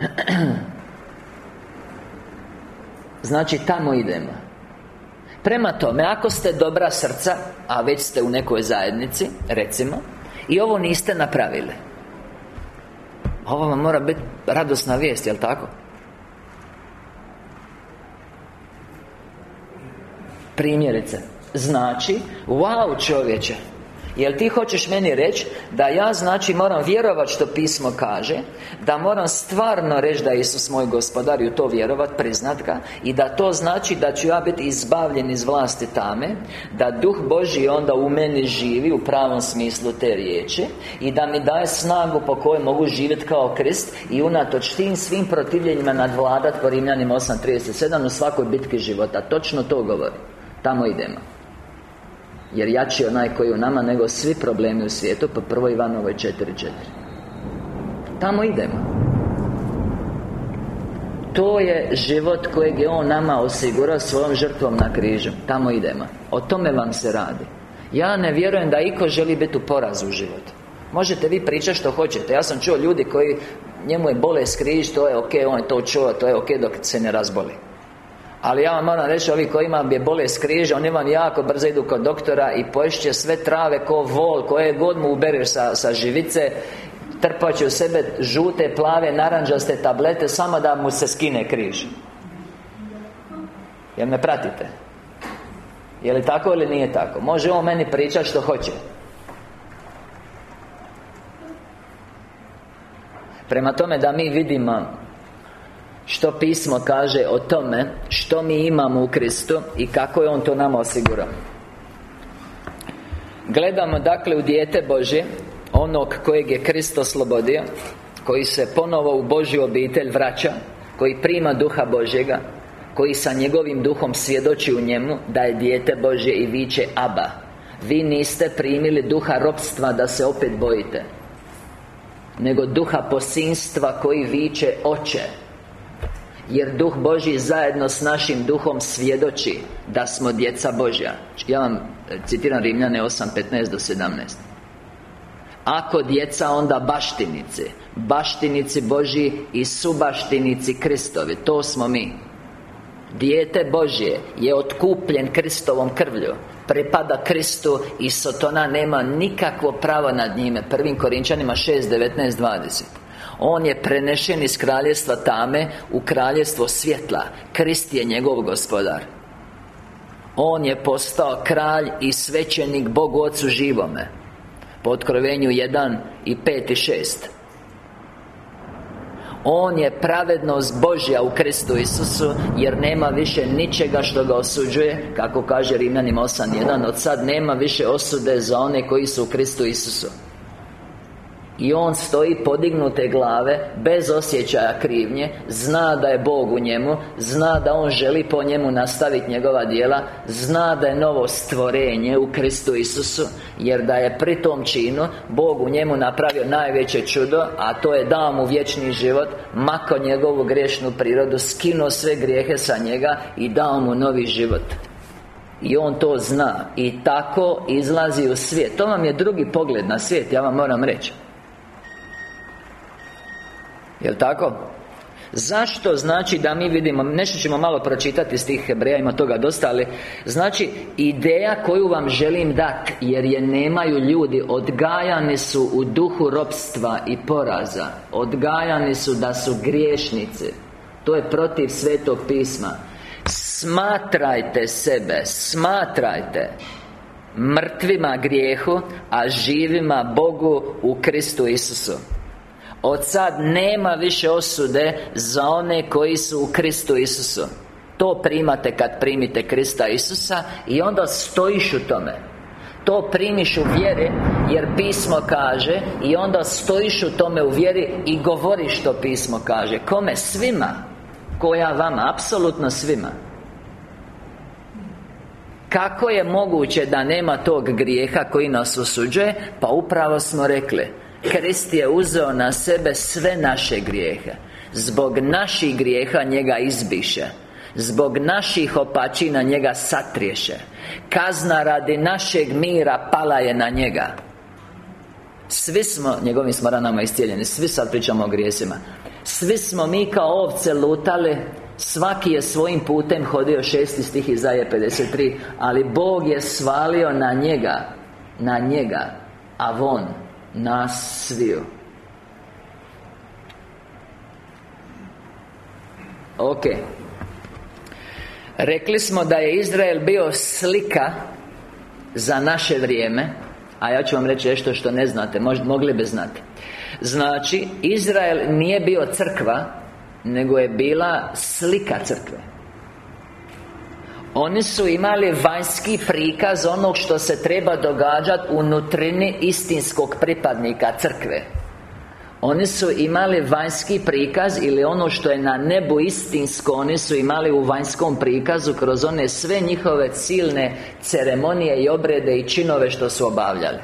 Znači, tamo idemo Prema tome, ako ste dobra srca A već ste u nekoj zajednici Recimo I ovo niste napravili Ovo vam mora biti radosna vijest, jel tako? Primjerice Znači Wow čovječe Jel ti hoćeš meni reći Da ja znači moram vjerovati što pismo kaže Da moram stvarno reći da je Isus moj gospodar I u to vjerovat, priznat ga I da to znači da ću ja biti izbavljen iz vlasti tame Da Duh Boži onda u meni živi U pravom smislu te riječi I da mi daje snagu po kojoj mogu živjeti kao Krist I unatoč tim svim protivljenjima nadvladat Po Rimljanima 8.37 U svakoj bitki života. Točno to govori Tamo idemo. Jer jači je onaj koji je u nama Nego svi problemi u svijetu Po prvoj Ivanovoj 4.4 Tamo idemo. To je život kojeg je On nama osigurao svojom žrtvom na križu. Tamo idemo. O tome vam se radi. Ja ne vjerujem da iko želi biti u porazu u životu. Možete vi pričati što hoćete. Ja sam čuo ljudi koji Njemu je bolest križ, to je ok, on je to čuo To je ok dok se ne razboli ali ja vam moram reći, ovi koji imam je bolest križa Oni vam jako brzo idu kod doktora I poješće sve trave ko vol Koje god mu ubereš sa, sa živice Trpat će u sebe žute, plave, naranđaste tablete Samo da mu se skine križ Jel me pratite? Je li tako ili nije tako? Može on meni pričati što hoće Prema tome da mi vidimo što pismo kaže o tome Što mi imamo u Kristu I kako je On to nama osigurao. Gledamo dakle u dijete Božje Onog kojeg je Krist oslobodio Koji se ponovo u Božju obitelj vraća Koji prima duha Božjega Koji sa njegovim duhom svjedoči u njemu Da je dijete Božje i viče Aba Vi niste primili duha ropstva da se opet bojite Nego duha posinstva koji viče Oče jer Duh Božji zajedno s našim Duhom svjedoči Da smo djeca Božja. Ja vam e, citiram Rimljane 8.15 do 17 Ako djeca, onda baštinici. Baštinici Božji i subaštinici Kristovi. To smo mi. Dijete Božje je otkupljen Kristovom krvlju. Prepada Kristu i Sotona nema nikakvo pravo nad njime. Prvim Korinčanima 6.19.20 on je prenešen iz kraljestva tame U kraljestvo svjetla. Krist je njegov gospodar. On je postao kralj i svećenik Bogu Otcu živome. Po otkrovenju 1 i 5 i 6 on je pravednost Božja u Kristu Isusu Jer nema više ničega što ga osuđuje Kako kaže Rimljanima 8.1 Od sad nema više osude za one koji su u Kristu Isusu i on stoji podignute glave Bez osjećaja krivnje Zna da je Bog u njemu Zna da on želi po njemu nastaviti njegova djela Zna da je novo stvorenje u Kristu Isusu Jer da je pri tom činu Bog u njemu napravio najveće čudo A to je dao mu vječni život Mako njegovu grešnu prirodu Skinuo sve grijehe sa njega I dao mu novi život. I on to zna. I tako izlazi u svijet. To vam je drugi pogled na svijet Ja vam moram reći Jel' tako? Zašto znači da mi vidimo Nešto ćemo malo pročitati s tih Hebreja Ima toga dosta Ali Znači Ideja koju vam želim dati Jer je nemaju ljudi Odgajani su u duhu ropstva i poraza. Odgajani su da su griješnici. To je protiv Svetog pisma. Smatrajte sebe Smatrajte Mrtvima grijehu A živima Bogu u Kristu Isusu od sad nema više osude Za one koji su u Kristu Isusu To primate kad primite Krista Isusa I onda stojiš u tome to primiš u vjeri Jer pismo kaže I onda stojiš u tome u vjeri I govoriš što pismo kaže Kome? Svima Koja vama? Apsolutno svima kako je moguće da nema tog grijeha koji nas osuđuje? Pa upravo smo rekli Krist je uzeo na sebe sve naše grijehe. Zbog naših grijeha njega izbiše. Zbog naših opačina njega satriješe. Kazna radi našeg mira pala je na njega. Svi smo, njegovim smo ranama iscijeljeni Svi sad pričamo o grijesima. Svi smo mi kao ovce lutali Svaki je svojim putem hodio šesti stih Izaje 53 Ali Bog je svalio na njega Na njega A von Nas sviju. Ok. Rekli smo da je Izrael bio slika Za naše vrijeme A ja ću vam reći nešto što ne znate Mogli bi znati. Znači, Izrael nije bio crkva nego je bila slika crkve Oni su imali vanjski prikaz onog što se treba događati u nutrini istinskog pripadnika crkve. Oni su imali vanjski prikaz ili ono što je na nebu istinsko Oni su imali u vanjskom prikazu Kroz one sve njihove silne ceremonije i obrede i činove što su obavljali.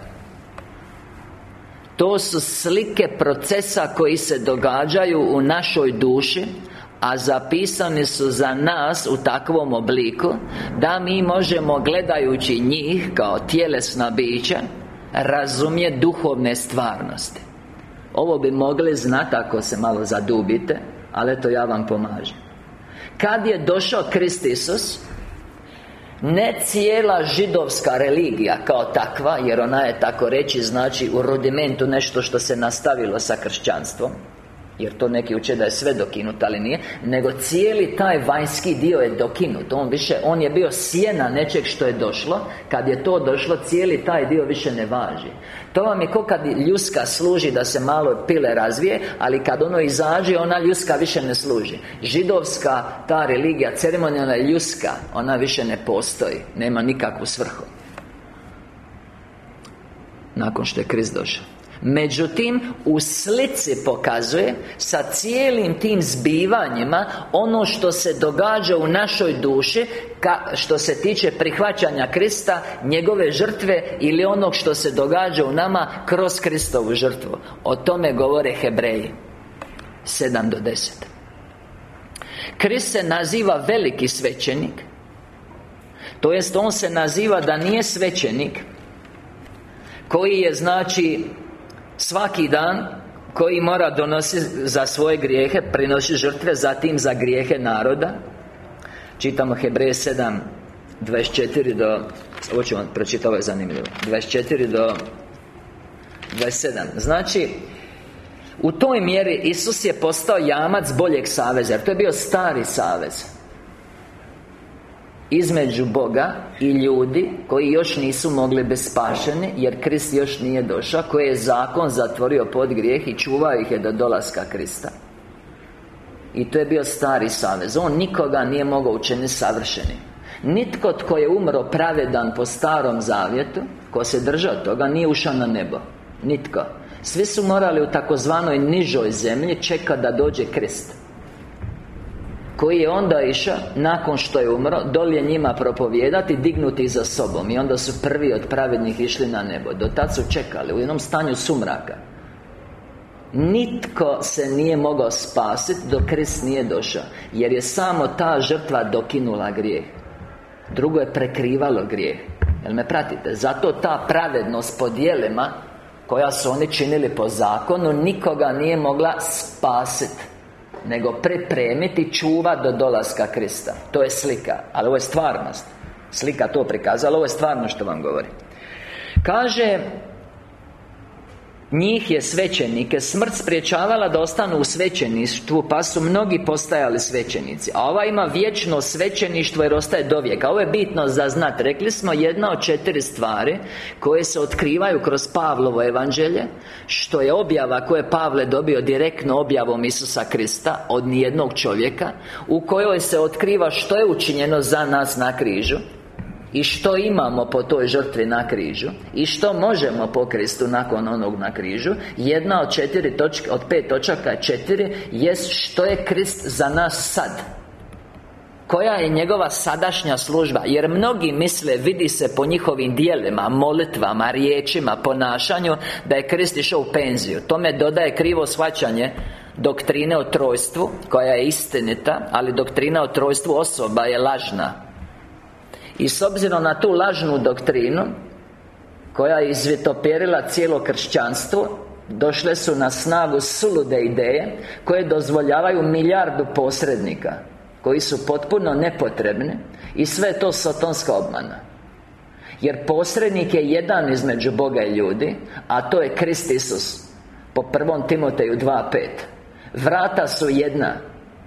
To su slike procesa koji se događaju u našoj duši a zapisani su za nas u takvom obliku Da mi možemo gledajući njih kao tjelesna bića Razumjeti duhovne stvarnosti. Ovo bi mogli znati ako se malo zadubite Ali eto ja vam pomažem. Kad je došao Krist Isus ne cijela židovska religija kao takva Jer ona je tako reći znači u rudimentu nešto što se nastavilo sa kršćanstvom jer to neki uče da je sve dokinut, ali nije. Nego cijeli taj vanjski dio je dokinut. On više, on je bio sjena nečeg što je došlo. Kad je to došlo, cijeli taj dio više ne važi. To vam je ko kad ljuska služi da se malo pile razvije Ali kad ono izađe, ona ljuska više ne služi. Židovska, ta religija, ceremonijalna ljuska Ona više ne postoji. Nema nikakvu svrhu. Nakon što je kriz došao Međutim, u slici pokazuje Sa cijelim tim zbivanjima Ono što se događa u našoj duši ka, Što se tiče prihvaćanja Krista Njegove žrtve Ili onog što se događa u nama Kroz Kristovu žrtvu. O tome govore Hebreji. 7 do 10 Krist se naziva veliki svećenik To jest, on se naziva da nije svećenik Koji je znači Svaki dan koji mora donositi za svoje grijehe Prinosi žrtve Zatim za grijehe naroda. Čitamo Hebreje 7 24 do Ovo ću vam pročitati, ovo je zanimljivo. 24 do 27 Znači U toj mjeri Isus je postao jamac boljeg saveza Jer to je bio stari savez između Boga i ljudi koji još nisu mogli biti spašeni jer Krist još nije došao koji je zakon zatvorio pod grijeh i čuvao ih je do dolaska Krista. I to je bio stari savez. On nikoga nije mogao učiniti savršenim. Nitko tko je umro pravedan po starom zavjetu Ko se držao toga nije ušao na nebo. Nitko. Svi su morali u takozvanoj nižoj zemlji čekati da dođe Krist koji je onda išao nakon što je umro dolje njima propovijedati dignuti za sobom. I onda su prvi od pravednih išli na nebo. Do tad su čekali u jednom stanju sumraka. Nitko se nije mogao spasiti dok Krist nije došao Jer je samo ta žrtva dokinula grijeh. Drugo je prekrivalo grijeh. Jel me pratite? Zato ta pravednost po dijelima Koja su oni činili po zakonu Nikoga nije mogla spasiti Nego pripremiti čuva do dolaska Krista. To je slika Ali ovo je stvarnost. Slika to prikazala Ovo je stvarno što vam govori. Kaže njih je svećenike smrt spriječavala da ostanu u svećeništvu Pa su mnogi postajali svećenici. A ova ima vječno svećeništvo jer ostaje do vijeka. Ovo je bitno za znat. Rekli smo jedna od četiri stvari Koje se otkrivaju kroz Pavlovo evanđelje Što je objava koje Pavle dobio direktno objavom Isusa Krista Od nijednog čovjeka U kojoj se otkriva što je učinjeno za nas na križu i što imamo po toj žrtvi na križu? I što možemo po Kristu nakon onog na križu? Jedna od četiri točke, od pet točaka četiri Jest što je Krist za nas sad. Koja je njegova sadašnja služba? Jer mnogi misle, vidi se po njihovim dijelima, molitvama, riječima, ponašanju Da je Krist išao u penziju. Tome dodaje krivo shvaćanje Doktrine o trojstvu Koja je istinita Ali doktrina o trojstvu osoba je lažna i s obzirom na tu lažnu doktrinu Koja je izvjetoperila cijelo kršćanstvo Došle su na snagu sulude ideje Koje dozvoljavaju milijardu posrednika Koji su potpuno nepotrebni I sve to sotonska obmana. Jer posrednik je jedan između Boga i ljudi A to je Krist Isus Po prvom Timoteju 2.5 Vrata su jedna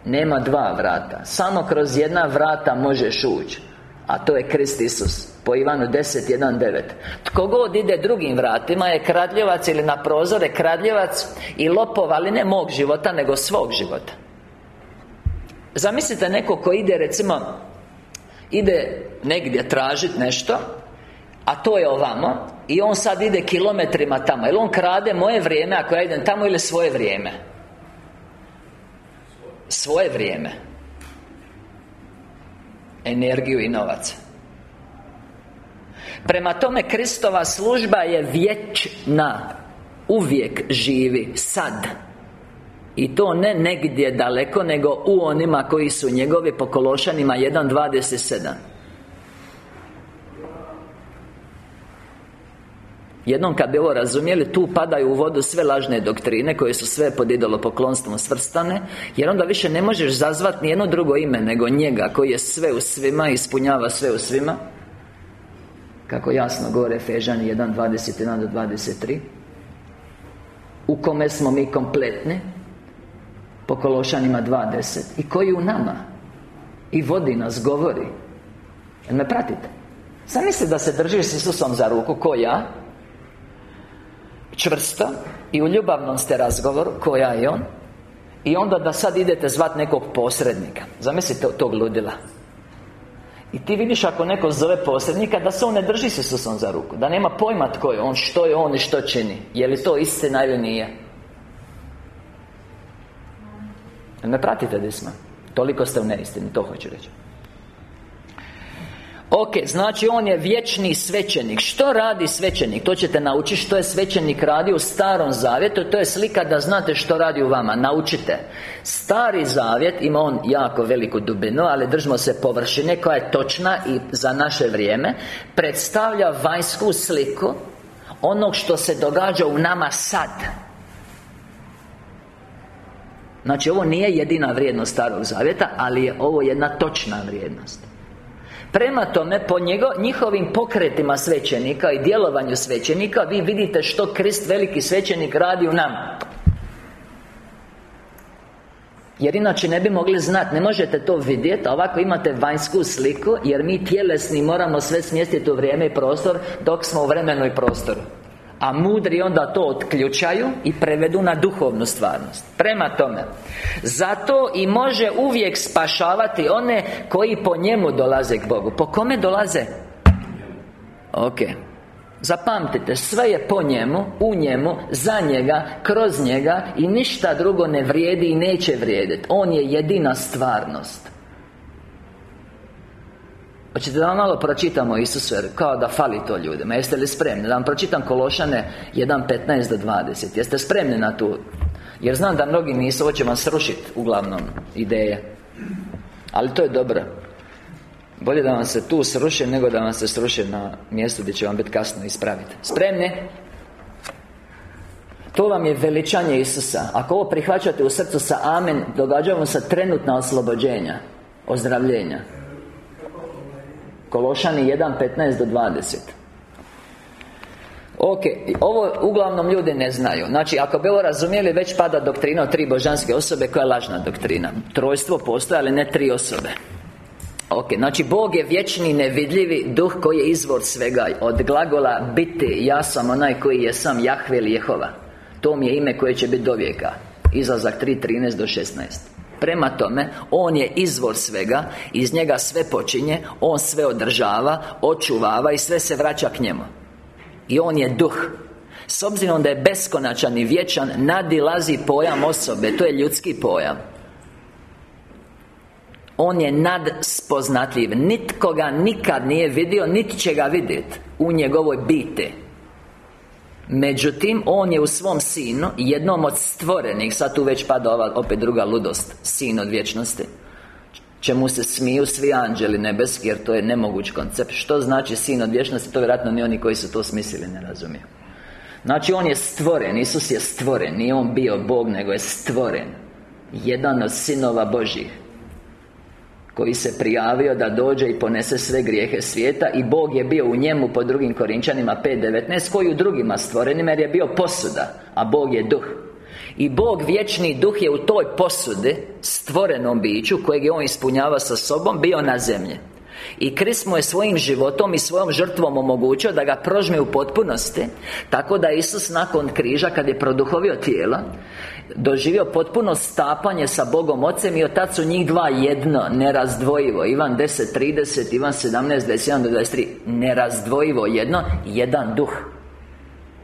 Nema dva vrata. Samo kroz jedna vrata možeš ući a to je Krist Isus Po Ivanu 10.1.9 Tko god ide drugim vratima je kradljivac ili na prozore kradljivac I lopov, ali ne mog života, nego svog života. Zamislite neko ko ide recimo Ide negdje tražiti nešto A to je ovamo I on sad ide kilometrima tamo. Ili on krade moje vrijeme ako ja idem tamo ili svoje vrijeme? Svoje vrijeme energiju i novac. Prema tome, Kristova služba je vječna Uvijek živi, sad. I to ne negdje daleko, nego u onima koji su njegovi po Kološanima 1.27 Jednom kad bi ovo razumjeli, tu padaju u vodu sve lažne doktrine Koje su sve pod idolopoklonstvom svrstane Jer onda više ne možeš zazvati nijedno drugo ime Nego njega koji je sve u svima Ispunjava sve u svima. Kako jasno govore Fežani 1.21 do 23 U kome smo mi kompletni? Po Kološanima 2.10 I koji u nama? I vodi nas, govori. Jel me pratite? Sam misli da se držiš s Isusom za ruku, ko ja čvrsto i u ljubavnom ste razgovoru koja je on i onda da sad idete zvat nekog posrednika. Zamislite tog ludila. I ti vidiš ako neko zove posrednika Da se on ne drži se Isusom za ruku Da nema pojma tko je on, što je on i što čini. Je li to istina ili nije? Ne pratite gdje Toliko ste u neistini, to hoću reći Ok, znači on je vječni svećenik. Što radi svećenik? To ćete naučiti što je svećenik radi u starom zavjetu. To je slika da znate što radi u vama. Naučite. Stari zavjet ima on jako veliku dubinu Ali držimo se površine koja je točna i za naše vrijeme. Predstavlja vanjsku sliku Onog što se događa u nama sad. Znači ovo nije jedina vrijednost starog zavjeta Ali je ovo jedna točna vrijednost Prema tome, po njego, njihovim pokretima svećenika i djelovanju svećenika Vi vidite što Krist, veliki svećenik, radi u nama. Jer inače ne bi mogli znati, ne možete to vidjeti Ovako imate vanjsku sliku Jer mi tjelesni moramo sve smjestiti u vrijeme i prostor Dok smo u vremenu i prostoru a mudri onda to otključaju I prevedu na duhovnu stvarnost. Prema tome Zato i može uvijek spašavati one Koji po njemu dolaze k Bogu. Po kome dolaze? Ok. Zapamtite, sve je po njemu, u njemu, za njega, kroz njega I ništa drugo ne vrijedi i neće vrijediti. On je jedina stvarnost Hoćete da vam malo pročitamo Isusu kao da fali to ljudima. Jeste li spremni? Da vam pročitam Kološane 1.15 do 20 Jeste spremni na tu? Jer znam da mnogi nisu, ovo će vam srušiti Uglavnom ideje. Ali to je dobro. Bolje da vam se tu sruši Nego da vam se sruši na mjestu gdje će vam biti kasno ispraviti Spremni? To vam je veličanje Isusa. Ako ovo prihvaćate u srcu sa amen Događa se trenutna oslobođenja Ozdravljenja Kološani 1.15 do 20 Ok, ovo uglavnom ljudi ne znaju. Znači, ako bi ovo razumijeli, već pada doktrina od tri božanske osobe Koja je lažna doktrina. Trojstvo postoje, ali ne tri osobe. Ok, znači Bog je vječni, nevidljivi Duh koji je izvor svega. Od glagola biti Ja sam onaj koji je sam Jahve ili Jehova. To mi je ime koje će biti do vijeka Izlazak 3.13 do 16 Prema tome, On je izvor svega Iz njega sve počinje On sve održava Očuvava i sve se vraća k njemu. I On je duh. S obzirom da je beskonačan i vječan Nadilazi pojam osobe To je ljudski pojam. On je nadspoznatljiv. Nitko ga nikad nije vidio Niti će ga vidjeti U njegovoj biti Međutim, On je u svom Sinu Jednom od stvorenih Sad tu već pada ova opet druga ludost Sin od vječnosti Čemu se smiju svi anđeli nebeski Jer to je nemoguć koncept. Što znači Sin od vječnosti? To vjerojatno ni oni koji su to smislili ne razumiju. Znači, On je stvoren Isus je stvoren Nije On bio Bog, nego je stvoren. Jedan od sinova Božih koji se prijavio da dođe i ponese sve grijehe svijeta i Bog je bio u njemu po drugim Korinčanima 5.19 koji u drugima stvorenima jer je bio posuda a Bog je duh. I Bog vječni duh je u toj posudi stvorenom biću kojeg je on ispunjava sa sobom bio na zemlji. I Krist mu je svojim životom i svojom žrtvom omogućio da ga prožme u potpunosti Tako da Isus nakon križa kad je produhovio tijela Doživio potpuno stapanje sa Bogom Ocem I od tad su njih dva jedno, nerazdvojivo. Ivan 10.30, Ivan 17.21 do 23 Nerazdvojivo jedno, jedan duh.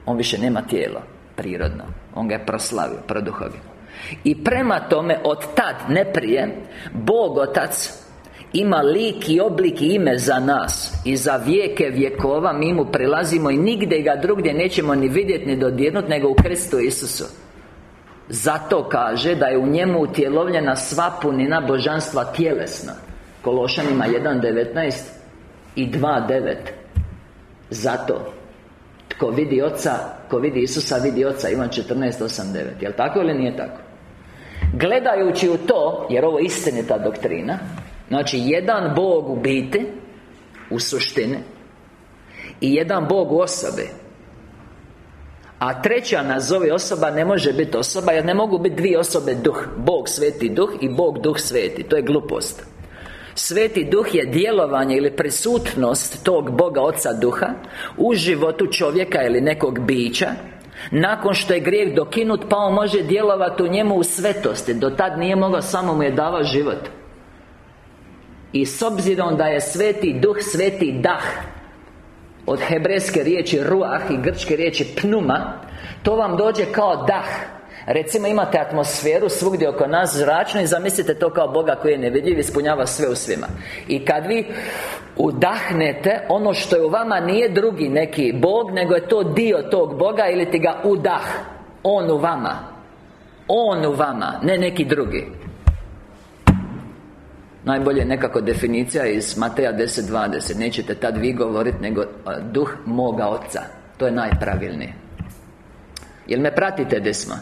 On više nema tijelo, prirodno. On ga je proslavio, produhovio. I prema tome, od tad, ne prije Bog Otac ima lik i oblik i ime za nas I za vijeke vjekova mi mu prelazimo I nigdje ga drugdje nećemo ni vidjeti ni dodirnuti Nego u Kristu Isusu Zato kaže da je u njemu utjelovljena sva punina božanstva tjelesna. Kološanima 1.19 i 2.9 Zato Tko vidi Oca, ko vidi Isusa, vidi Oca Ivan 14.8.9 Jel' tako ili nije tako? Gledajući u to, jer ovo je istinita doktrina Znači, jedan Bog u biti U suštini I jedan Bog u osobe a treća nazove osoba ne može biti osoba Jer ne mogu biti dvije osobe duh Bog sveti duh i Bog duh sveti. To je glupost. Sveti duh je djelovanje ili prisutnost tog Boga Oca Duha U životu čovjeka ili nekog bića. Nakon što je grijeh dokinut Pa on može djelovati u njemu u svetosti. Do tad nije mogao, samo mu je davao život. I s obzirom da je sveti duh, sveti dah Od hebrejske riječi ruah i grčke riječi pnuma To vam dođe kao dah. Recimo imate atmosferu svugdje oko nas zračno I zamislite to kao Boga koji je nevidljiv Ispunjava sve u svima. I kad vi udahnete Ono što je u vama nije drugi neki Bog Nego je to dio tog Boga Ili ti ga udah. On u vama. On u vama Ne neki drugi Najbolje nekako definicija iz Mateja 10.20 Nećete tad vi govoriti, nego duh moga oca To je najpravilnije Jel me pratite desma?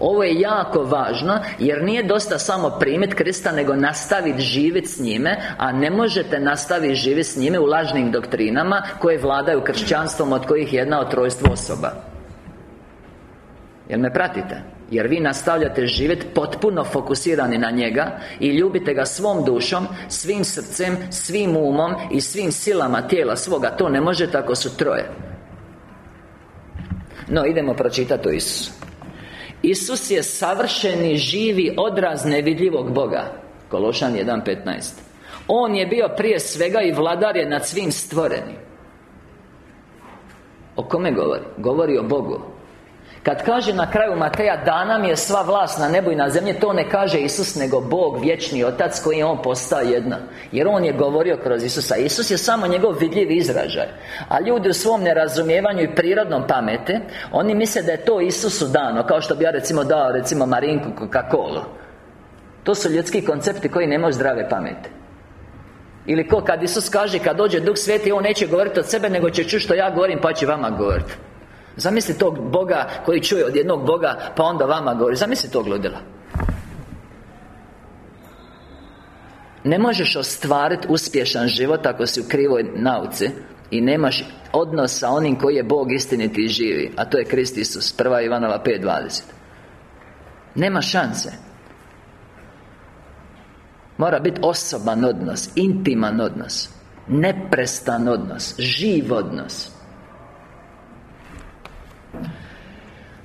Ovo je jako važno Jer nije dosta samo primiti Krista Nego nastaviti živjeti s njime A ne možete nastaviti živjeti s njime U lažnim doktrinama Koje vladaju kršćanstvom Od kojih je jedna od trojstvo osoba Jel me pratite? Jer vi nastavljate živjeti potpuno fokusirani na njega I ljubite ga svom dušom Svim srcem, svim umom I svim silama tijela svoga. To ne možete ako su troje. No, idemo pročitati o Isusu. Isus je savršeni, živi odraz nevidljivog Boga. Kološan 1.15 On je bio prije svega i vladar je nad svim stvorenim. O kome govori? Govori o Bogu kad kaže na kraju Mateja Da nam je sva vlast na nebu i na zemlji To ne kaže Isus nego Bog, vječni Otac Koji je On postao jedna. Jer On je govorio kroz Isusa. Isus je samo njegov vidljiv izražaj. A ljudi u svom nerazumijevanju i prirodnom pamete Oni misle da je to Isusu dano Kao što bi ja recimo dao recimo Marinku Coca-Cola To su ljudski koncepti koji nemaju zdrave pameti ili ko kad Isus kaže kad dođe Duh Sveti On neće govoriti od sebe nego će čuti što ja govorim pa će vama govoriti Zamisli tog Boga koji čuje od jednog Boga Pa onda vama govori. Zamisli tog ludila. Ne možeš ostvariti uspješan život ako si u krivoj nauci I nemaš odnos sa onim koji je Bog istiniti i živi A to je Krist Isus. Prva Ivanova 5.20 Nema šanse. Mora biti osoban odnos Intiman odnos Neprestan odnos Živ odnos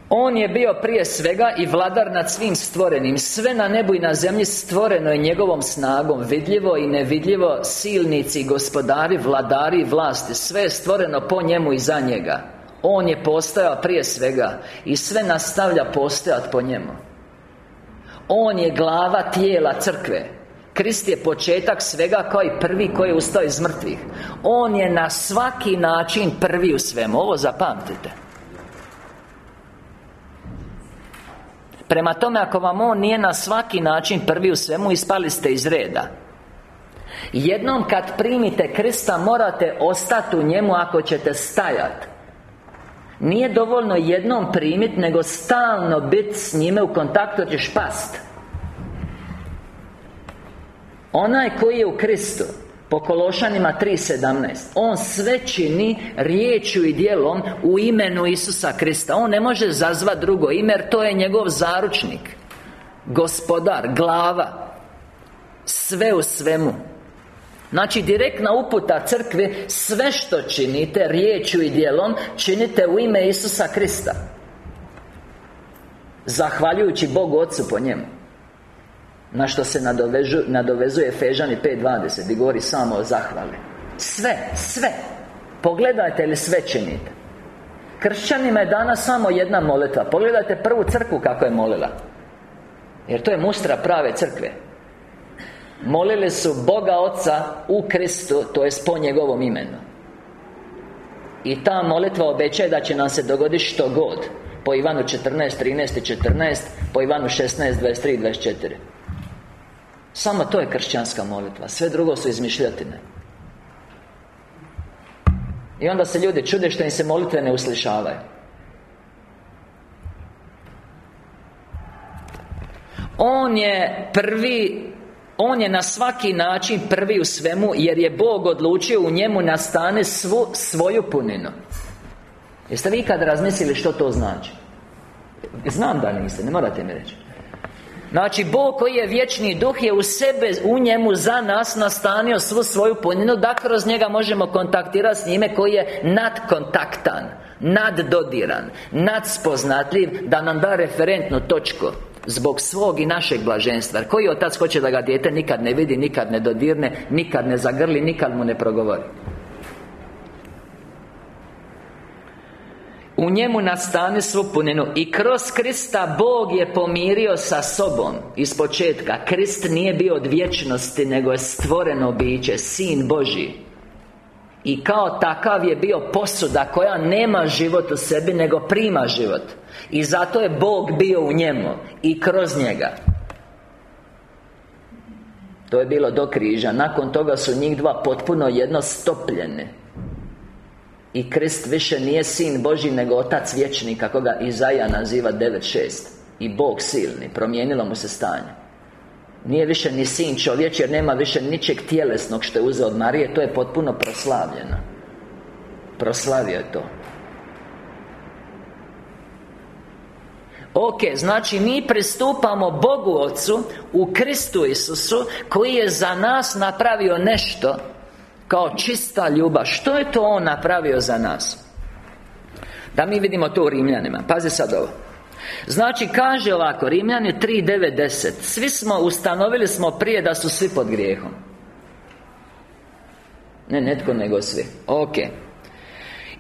On je bio prije svega i vladar nad svim stvorenim. Sve na nebu i na zemlji stvoreno je njegovom snagom. Vidljivo i nevidljivo Silnici, gospodari, vladari i vlasti Sve je stvoreno po njemu i za njega. On je postojao prije svega I sve nastavlja postojati po njemu. On je glava tijela crkve. Krist je početak svega kao i prvi koji je ustao iz mrtvih. On je na svaki način prvi u svemu. Ovo zapamtite Prema tome, ako vam On nije na svaki način prvi u svemu Ispali ste iz reda. Jednom kad primite Krista Morate ostati u njemu ako ćete stajati Nije dovoljno jednom primiti Nego stalno biti s njime u kontaktu ćeš past. Onaj koji je u Kristu po Kološanima 3.17 On sve čini riječju i djelom U imenu Isusa Krista. On ne može zazvat drugo ime Jer to je njegov zaručnik Gospodar, glava Sve u svemu. Znači direktna uputa crkve Sve što činite riječju i djelom Činite u ime Isusa Krista Zahvaljujući Bogu Otcu po njemu na što se nadovezuje Fežani 5.20 Gdje govori samo o zahvali. Sve, sve. Pogledajte li sve činite? Kršćanima je danas samo jedna molitva. Pogledajte prvu crkvu kako je molila. Jer to je mustra prave crkve. Molili su Boga Oca u Kristu To je po njegovom imenu. I ta molitva obećaje da će nam se dogoditi što god. Po Ivanu 14, 13 i 14 Po Ivanu 16, 23 i 24 samo to je kršćanska molitva Sve drugo su izmišljotine. I onda se ljudi čude što im se molitve ne uslišavaju. On je prvi On je na svaki način prvi u svemu Jer je Bog odlučio u njemu nastane svu svoju puninu. Jeste vi kad razmislili što to znači? Znam da niste, ne morate mi reći Znači, Bog koji je vječni duh je u sebe, u njemu za nas nastanio svu svoju puninu Da kroz njega možemo kontaktirati s njime koji je nadkontaktan Naddodiran Nadspoznatljiv Da nam da referentnu točku Zbog svog i našeg blaženstva. Koji otac hoće da ga dijete nikad ne vidi, nikad ne dodirne Nikad ne zagrli, nikad mu ne progovori U njemu nastane svu puninu I kroz Krista Bog je pomirio sa sobom. Iz početka Krist nije bio od vječnosti Nego je stvoreno biće Sin Boži. I kao takav je bio posuda Koja nema život u sebi Nego prima život. I zato je Bog bio u njemu I kroz njega. To je bilo do križa. Nakon toga su njih dva potpuno jedno stopljene i Krist više nije Sin Boži nego Otac vječni Kako ga Izaja naziva 9.6 I Bog silni Promijenilo mu se stanje. Nije više ni Sin čovječ Jer nema više ničeg tjelesnog što je uzeo od Marije. To je potpuno proslavljeno. Proslavio je to. Ok, znači mi pristupamo Bogu Otcu U Kristu Isusu Koji je za nas napravio nešto kao čista ljubav. Što je to On napravio za nas? Da mi vidimo to u Rimljanima. Pazi sad ovo. Znači kaže ovako Rimljani 3.9.10 Svi smo, ustanovili smo prije da su svi pod grijehom. Ne netko nego svi. Ok.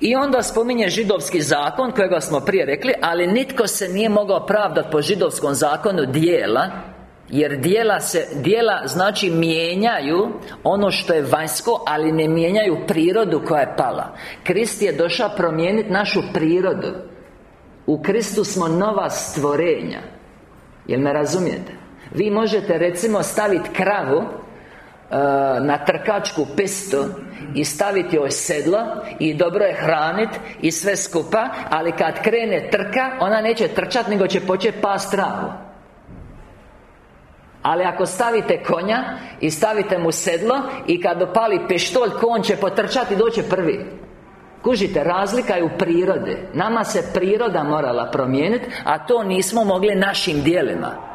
I onda spominje židovski zakon kojega smo prije rekli Ali nitko se nije mogao pravdati po židovskom zakonu dijela jer dijela se, dijela znači mijenjaju ono što je vanjsko Ali ne mijenjaju prirodu koja je pala. Krist je došao promijeniti našu prirodu. U Kristu smo nova stvorenja. Jel me razumijete? Vi možete recimo staviti kravu na trkačku pistu I staviti joj sedlo I dobro je hranit I sve skupa Ali kad krene trka Ona neće trčat Nego će početi past travu ali ako stavite konja I stavite mu sedlo I kad opali pištolj Konj će potrčati i doće prvi? Kužite, razlika je u prirode Nama se priroda morala promijeniti A to nismo mogli našim dijelima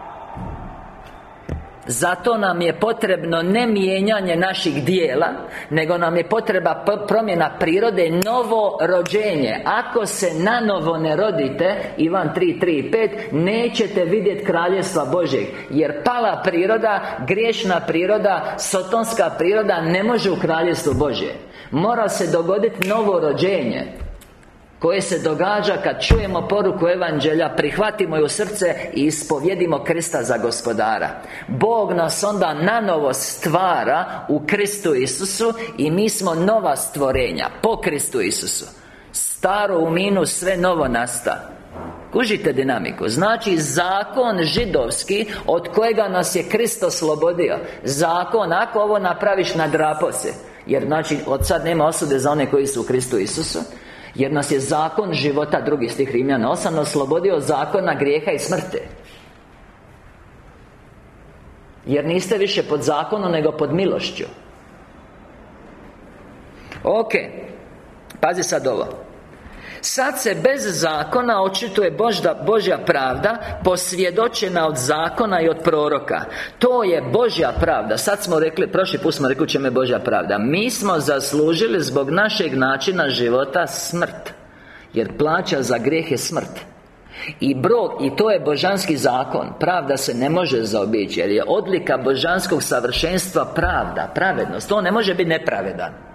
zato nam je potrebno ne mijenjanje naših dijela Nego nam je potreba promjena prirode Novo rođenje. Ako se nanovo ne rodite Ivan 3, 3 i 5 Nećete vidjeti kraljestva Božeg Jer pala priroda, griješna priroda Sotonska priroda Ne može u kraljestvu Božje. Mora se dogoditi novo rođenje koje se događa kad čujemo poruku Evanđelja Prihvatimo ju srce i ispovjedimo Krista za gospodara. Bog nas onda nanovo stvara u Kristu Isusu I mi smo nova stvorenja Po Kristu Isusu. Staro u minus, sve novo nasta. Kužite dinamiku? Znači zakon židovski Od kojega nas je Kristo slobodio Zakon, ako ovo napraviš nadrapo se Jer znači od sad nema osude za one koji su u Kristu Isusu jer nas je zakon života Drugi stih Rimljana 8 Oslobodio zakona grijeha i smrti. Jer niste više pod zakonom nego pod milošću. Ok Pazi sad ovo Sad se bez zakona očituje Božda, Božja pravda Posvjedočena od zakona i od proroka. To je Božja pravda. Sad smo rekli, prošli put smo rekli čemu je Božja pravda. Mi smo zaslužili zbog našeg načina života smrt Jer plaća za grijeh je smrt. I brog, i to je božanski zakon. Pravda se ne može zaobići Jer je odlika božanskog savršenstva pravda Pravednost, to ne može biti nepravedan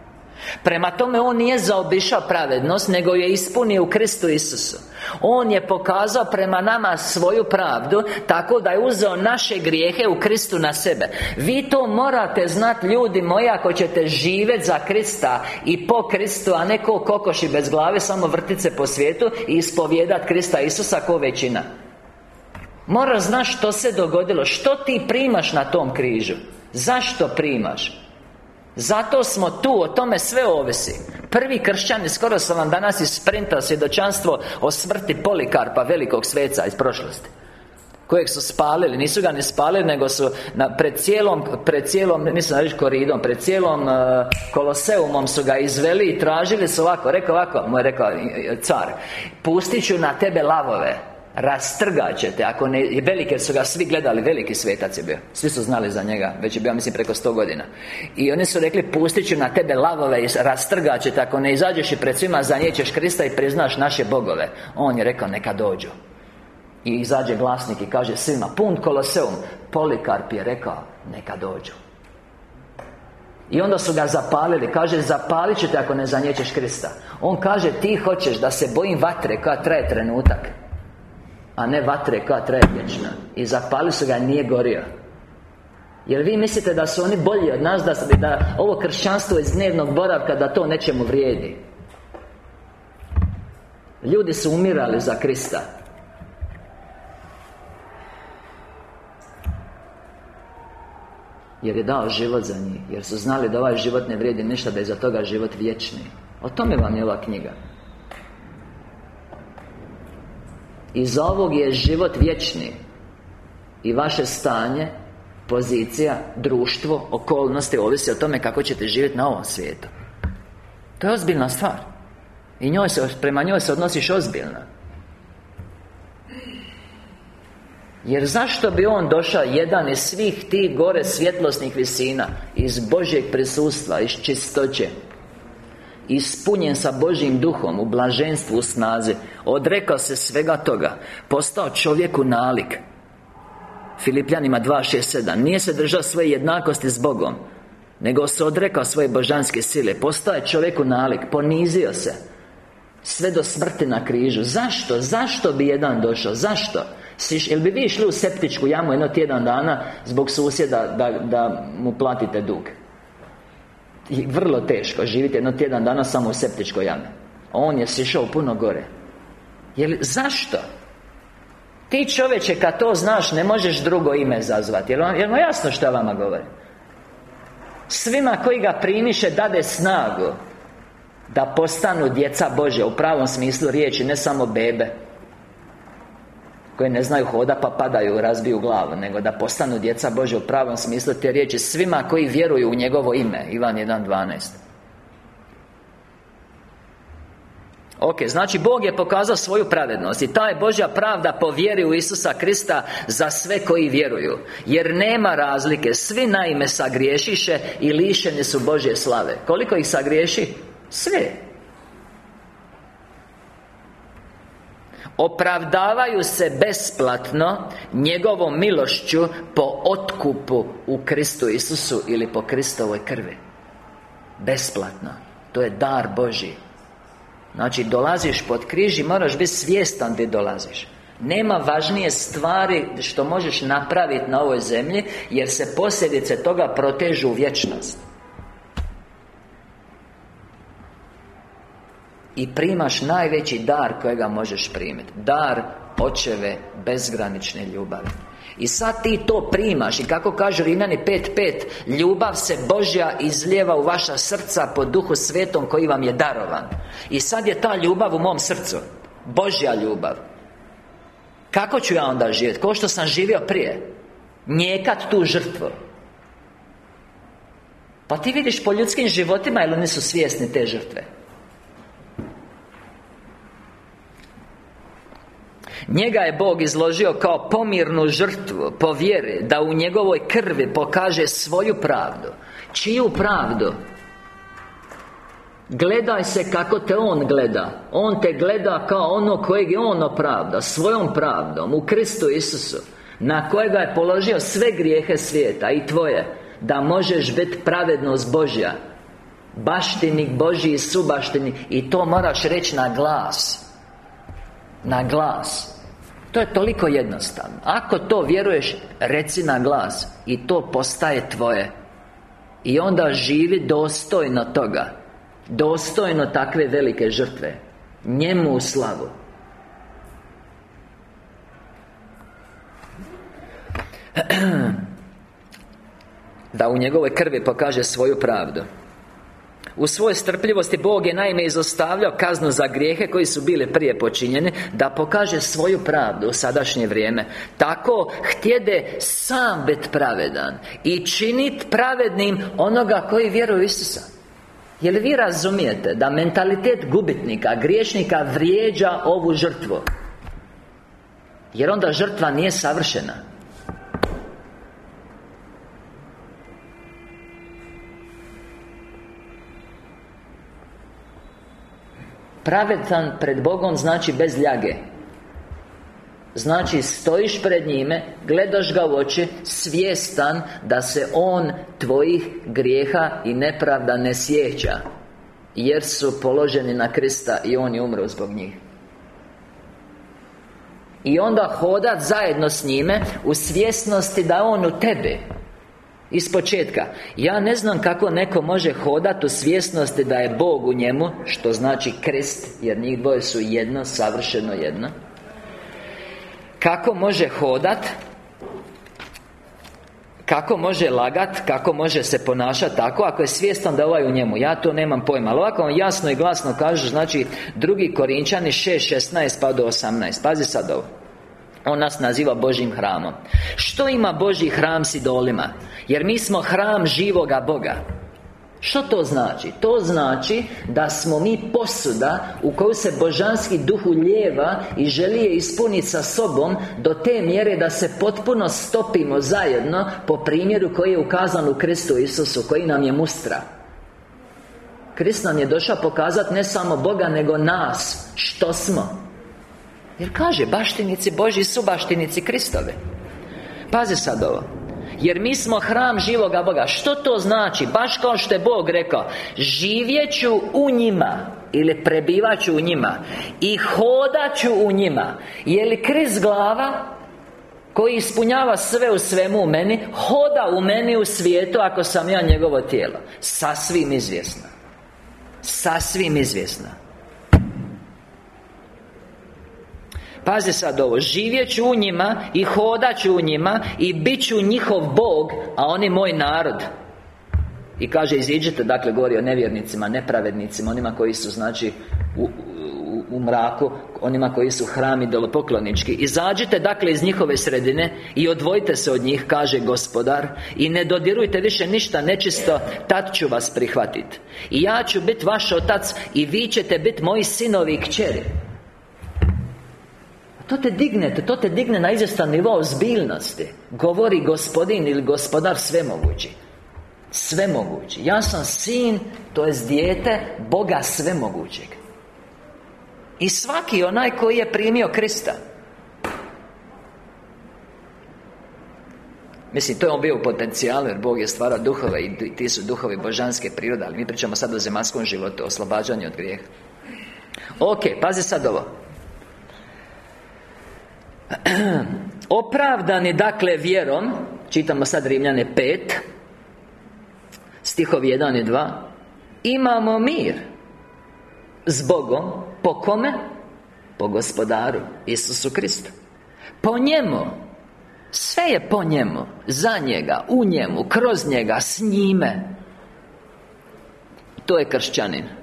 Prema tome, On nije zaobišao pravednost Nego je ispunio u Kristu Isusu. On je pokazao prema nama svoju pravdu Tako da je uzeo naše grijehe u Kristu na sebe. Vi to morate znati ljudi moji Ako ćete živjeti za Krista I po Kristu A ne ko kokoši bez glave Samo vrtice po svijetu I ispovjedat Krista Isusa ko većina. Moraš znati što se dogodilo Što ti primaš na tom križu. Zašto primaš zato smo tu, o tome sve ovisi. Prvi kršćani, skoro sam vam danas isprintao svjedočanstvo O smrti Polikarpa, velikog sveca iz prošlosti Kojeg su spalili, nisu ga ni spalili Nego su na, pred cijelom, pred cijelom, mislim reći koridom Pred cijelom uh, koloseumom su ga izveli I tražili su ovako, rekao ovako Mu je rekao car Pustit ću na tebe lavove Rastrgat ćete Ako ne, velike su ga svi gledali Veliki svetac je bio. Svi su znali za njega Već je bio, mislim, preko sto godina. I oni su rekli Pustit ću na tebe lavove I rastrgat ćete Ako ne izađeš i pred svima Zanijećeš Krista i priznaš naše bogove. On je rekao Neka dođu. I izađe glasnik i kaže svima Pun koloseum. Polikarp je rekao Neka dođu. I onda su ga zapalili. Kaže, zapalit ćete ako ne zanjećeš Krista. On kaže, ti hoćeš da se bojim vatre koja traje trenutak a ne vatre koja traje vječno. I zapali su ga, nije gorio. Jer vi mislite da su oni bolji od nas Da, da ovo kršćanstvo iz dnevnog boravka Da to nečemu vrijedi? Ljudi su umirali za Krista. Jer je dao život za njih Jer su znali da ovaj život ne vrijedi ništa Da je za toga život vječni. O tome vam je ova knjiga Iz ovog je život vječni. I vaše stanje Pozicija, društvo, okolnosti Ovisi o tome kako ćete živjeti na ovom svijetu. To je ozbiljna stvar. I njoj se, prema njoj se odnosiš ozbiljno. Jer zašto bi on došao jedan iz svih tih gore svjetlosnih visina Iz Božjeg prisustva, iz čistoće Ispunjen sa Božjim duhom U blaženstvu, u snazi Odrekao se svega toga Postao čovjeku nalik Filipljanima 2.6.7 Nije se držao svoje jednakosti s Bogom Nego se odrekao svoje božanske sile Postao je čovjeku nalik Ponizio se Sve do smrti na križu Zašto? Zašto bi jedan došao? Zašto? Jel bi vi išli u septičku jamu jedno tjedan dana Zbog susjeda da, da mu platite dug? I vrlo teško živjeti jedno tjedan dana samo u septičkoj jami On je sišao puno gore Jer zašto? Ti čovječe kad to znaš ne možeš drugo ime zazvati jel vam jasno što vama govori? Svima koji ga primiše dade snagu Da postanu djeca Božja U pravom smislu riječi, ne samo bebe koji ne znaju hoda pa padaju, razbiju glavu Nego da postanu djeca Božja u pravom smislu te riječi Svima koji vjeruju u njegovo ime Ivan 1.12 Ok, znači Bog je pokazao svoju pravednost I ta je Božja pravda po vjeri u Isusa Krista Za sve koji vjeruju Jer nema razlike Svi naime sagriješiše I lišeni su Božje slave. Koliko ih sagriješi? Sve Opravdavaju se besplatno Njegovom milošću Po otkupu u Kristu Isusu Ili po Kristovoj krvi. Besplatno. To je dar Božji. Znači, dolaziš pod križ i moraš biti svjestan gdje dolaziš. Nema važnije stvari što možeš napraviti na ovoj zemlji Jer se posljedice toga protežu u vječnost I primaš najveći dar kojega možeš primiti Dar očeve bezgranične ljubavi. I sad ti to primaš I kako kažu Rimljani 5.5 Ljubav se Božja izlijeva u vaša srca Po duhu svetom koji vam je darovan. I sad je ta ljubav u mom srcu. Božja ljubav. Kako ću ja onda živjeti? Ko što sam živio prije? Njekat tu žrtvu. Pa ti vidiš po ljudskim životima Ili oni su svjesni te žrtve Njega je Bog izložio kao pomirnu žrtvu Po vjeri Da u njegovoj krvi pokaže svoju pravdu. Čiju pravdu? Gledaj se kako te On gleda. On te gleda kao ono kojeg je On opravda Svojom pravdom U Kristu Isusu Na kojega je položio sve grijehe svijeta I tvoje Da možeš biti pravednost Božja. Baštinik Božji i subaštinik I to moraš reći na glas Na glas. To je toliko jednostavno. Ako to vjeruješ, reci na glas I to postaje tvoje. I onda živi dostojno toga. Dostojno takve velike žrtve. Njemu u slavu. Da u njegovoj krvi pokaže svoju pravdu u svojoj strpljivosti Bog je naime izostavljao kaznu za grijehe koji su bili prije počinjeni Da pokaže svoju pravdu u sadašnje vrijeme. Tako htjede sam biti pravedan I činit pravednim onoga koji vjeruje u Isusa. Je li vi razumijete da mentalitet gubitnika, griješnika vrijeđa ovu žrtvu? Jer onda žrtva nije savršena Pravedan pred Bogom znači bez ljage. Znači, stojiš pred njime Gledaš ga u oči Svjestan da se On Tvojih grijeha i nepravda ne sjeća Jer su položeni na Krista I On je umro zbog njih. I onda hodat zajedno s njime U svjesnosti da On u tebi iz početka. Ja ne znam kako neko može hodati u svjesnosti da je Bog u njemu Što znači krist Jer njih dvoje su jedno, savršeno jedno. Kako može hodat kako može lagat, kako može se ponašati tako Ako je svjestan da ovaj u njemu? Ja to nemam pojma Ali ovako on jasno i glasno kaže Znači, drugi Korinčani 6.16 pa do 18 Pazi sad ovo on nas naziva Božim hramom. Što ima Božji hram s idolima? Jer mi smo hram živoga Boga. Što to znači? To znači da smo mi posuda u koju se božanski duh uljeva i želi je ispuniti sa sobom do te mjere da se potpuno stopimo zajedno po primjeru koji je ukazan u Kristu Isusu koji nam je mustra. Krist nam je došao pokazati ne samo Boga nego nas. Što smo jer kaže, baštinici Boži su baštinici Kristove. Pazi sad ovo. Jer mi smo hram živoga Boga. Što to znači? Baš kao što je Bog rekao Živjet ću u njima Ili prebivat ću u njima I hodat ću u njima. Je li kriz glava Koji ispunjava sve u svemu u meni Hoda u meni u svijetu Ako sam ja njegovo tijelo? Sasvim izvjesno Sasvim izvjesno Pazi sad ovo Živjet ću u njima I hodat ću u njima I bit ću njihov Bog A oni moj narod. I kaže, iziđite, dakle, govori o nevjernicima, nepravednicima Onima koji su, znači, u, u mraku Onima koji su hram idolopoklonički Izađite dakle iz njihove sredine I odvojite se od njih, kaže gospodar I ne dodirujte više ništa nečisto Tad ću vas prihvatiti I ja ću biti vaš otac I vi ćete biti moji sinovi i kćeri to te dignete, to te digne na izvjestan nivo ozbiljnosti. Govori gospodin ili gospodar svemogući. Svemogući. Ja sam sin, to je dijete Boga svemogućeg. I svaki onaj koji je primio Krista. Mislim, to je on bio u potencijalu jer Bog je stvarao duhove i ti su duhovi božanske prirode Ali mi pričamo sad o zemaljskom životu, oslobađanju od grijeha. Ok, pazi sad ovo Opravdani, dakle, vjerom Čitamo sad Rimljane 5 Stihovi 1 i 2 Imamo mir S Bogom po kome? Po gospodaru Isusu Kristu. Po njemu Sve je po njemu Za njega, u njemu, kroz njega, s njime. To je kršćanin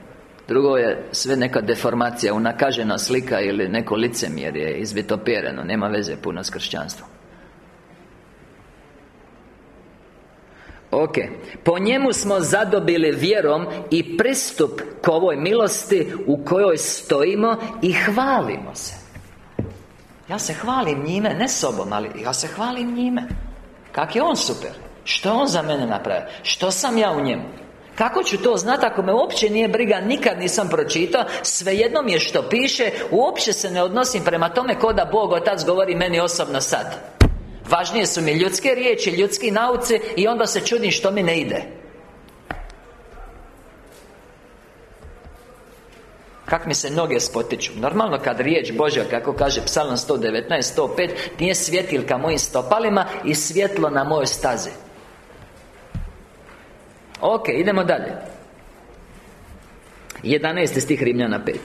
Drugo je sve neka deformacija, unakažena slika ili neko licemjerje izvitopjereno Nema veze puno s kršćanstvom. Ok Po njemu smo zadobili vjerom I pristup k ovoj milosti U kojoj stojimo I hvalimo se. Ja se hvalim njime, ne sobom Ali ja se hvalim njime. Kak je on super? Što on za mene napravio Što sam ja u njemu kako ću to znati ako me uopće nije briga Nikad nisam pročitao Svejedno mi je što piše Uopće se ne odnosim prema tome Ko da Bog Otac govori meni osobno sad. Važnije su mi ljudske riječi, ljudski nauci I onda se čudim što mi ne ide. Kak mi se noge spotiču? Normalno kad riječ Božja, kako kaže Psalam 119, 105 Nije svjetilka mojim stopalima I svjetlo na mojoj stazi Ok, idemo dalje. 11. stih Rimljana 5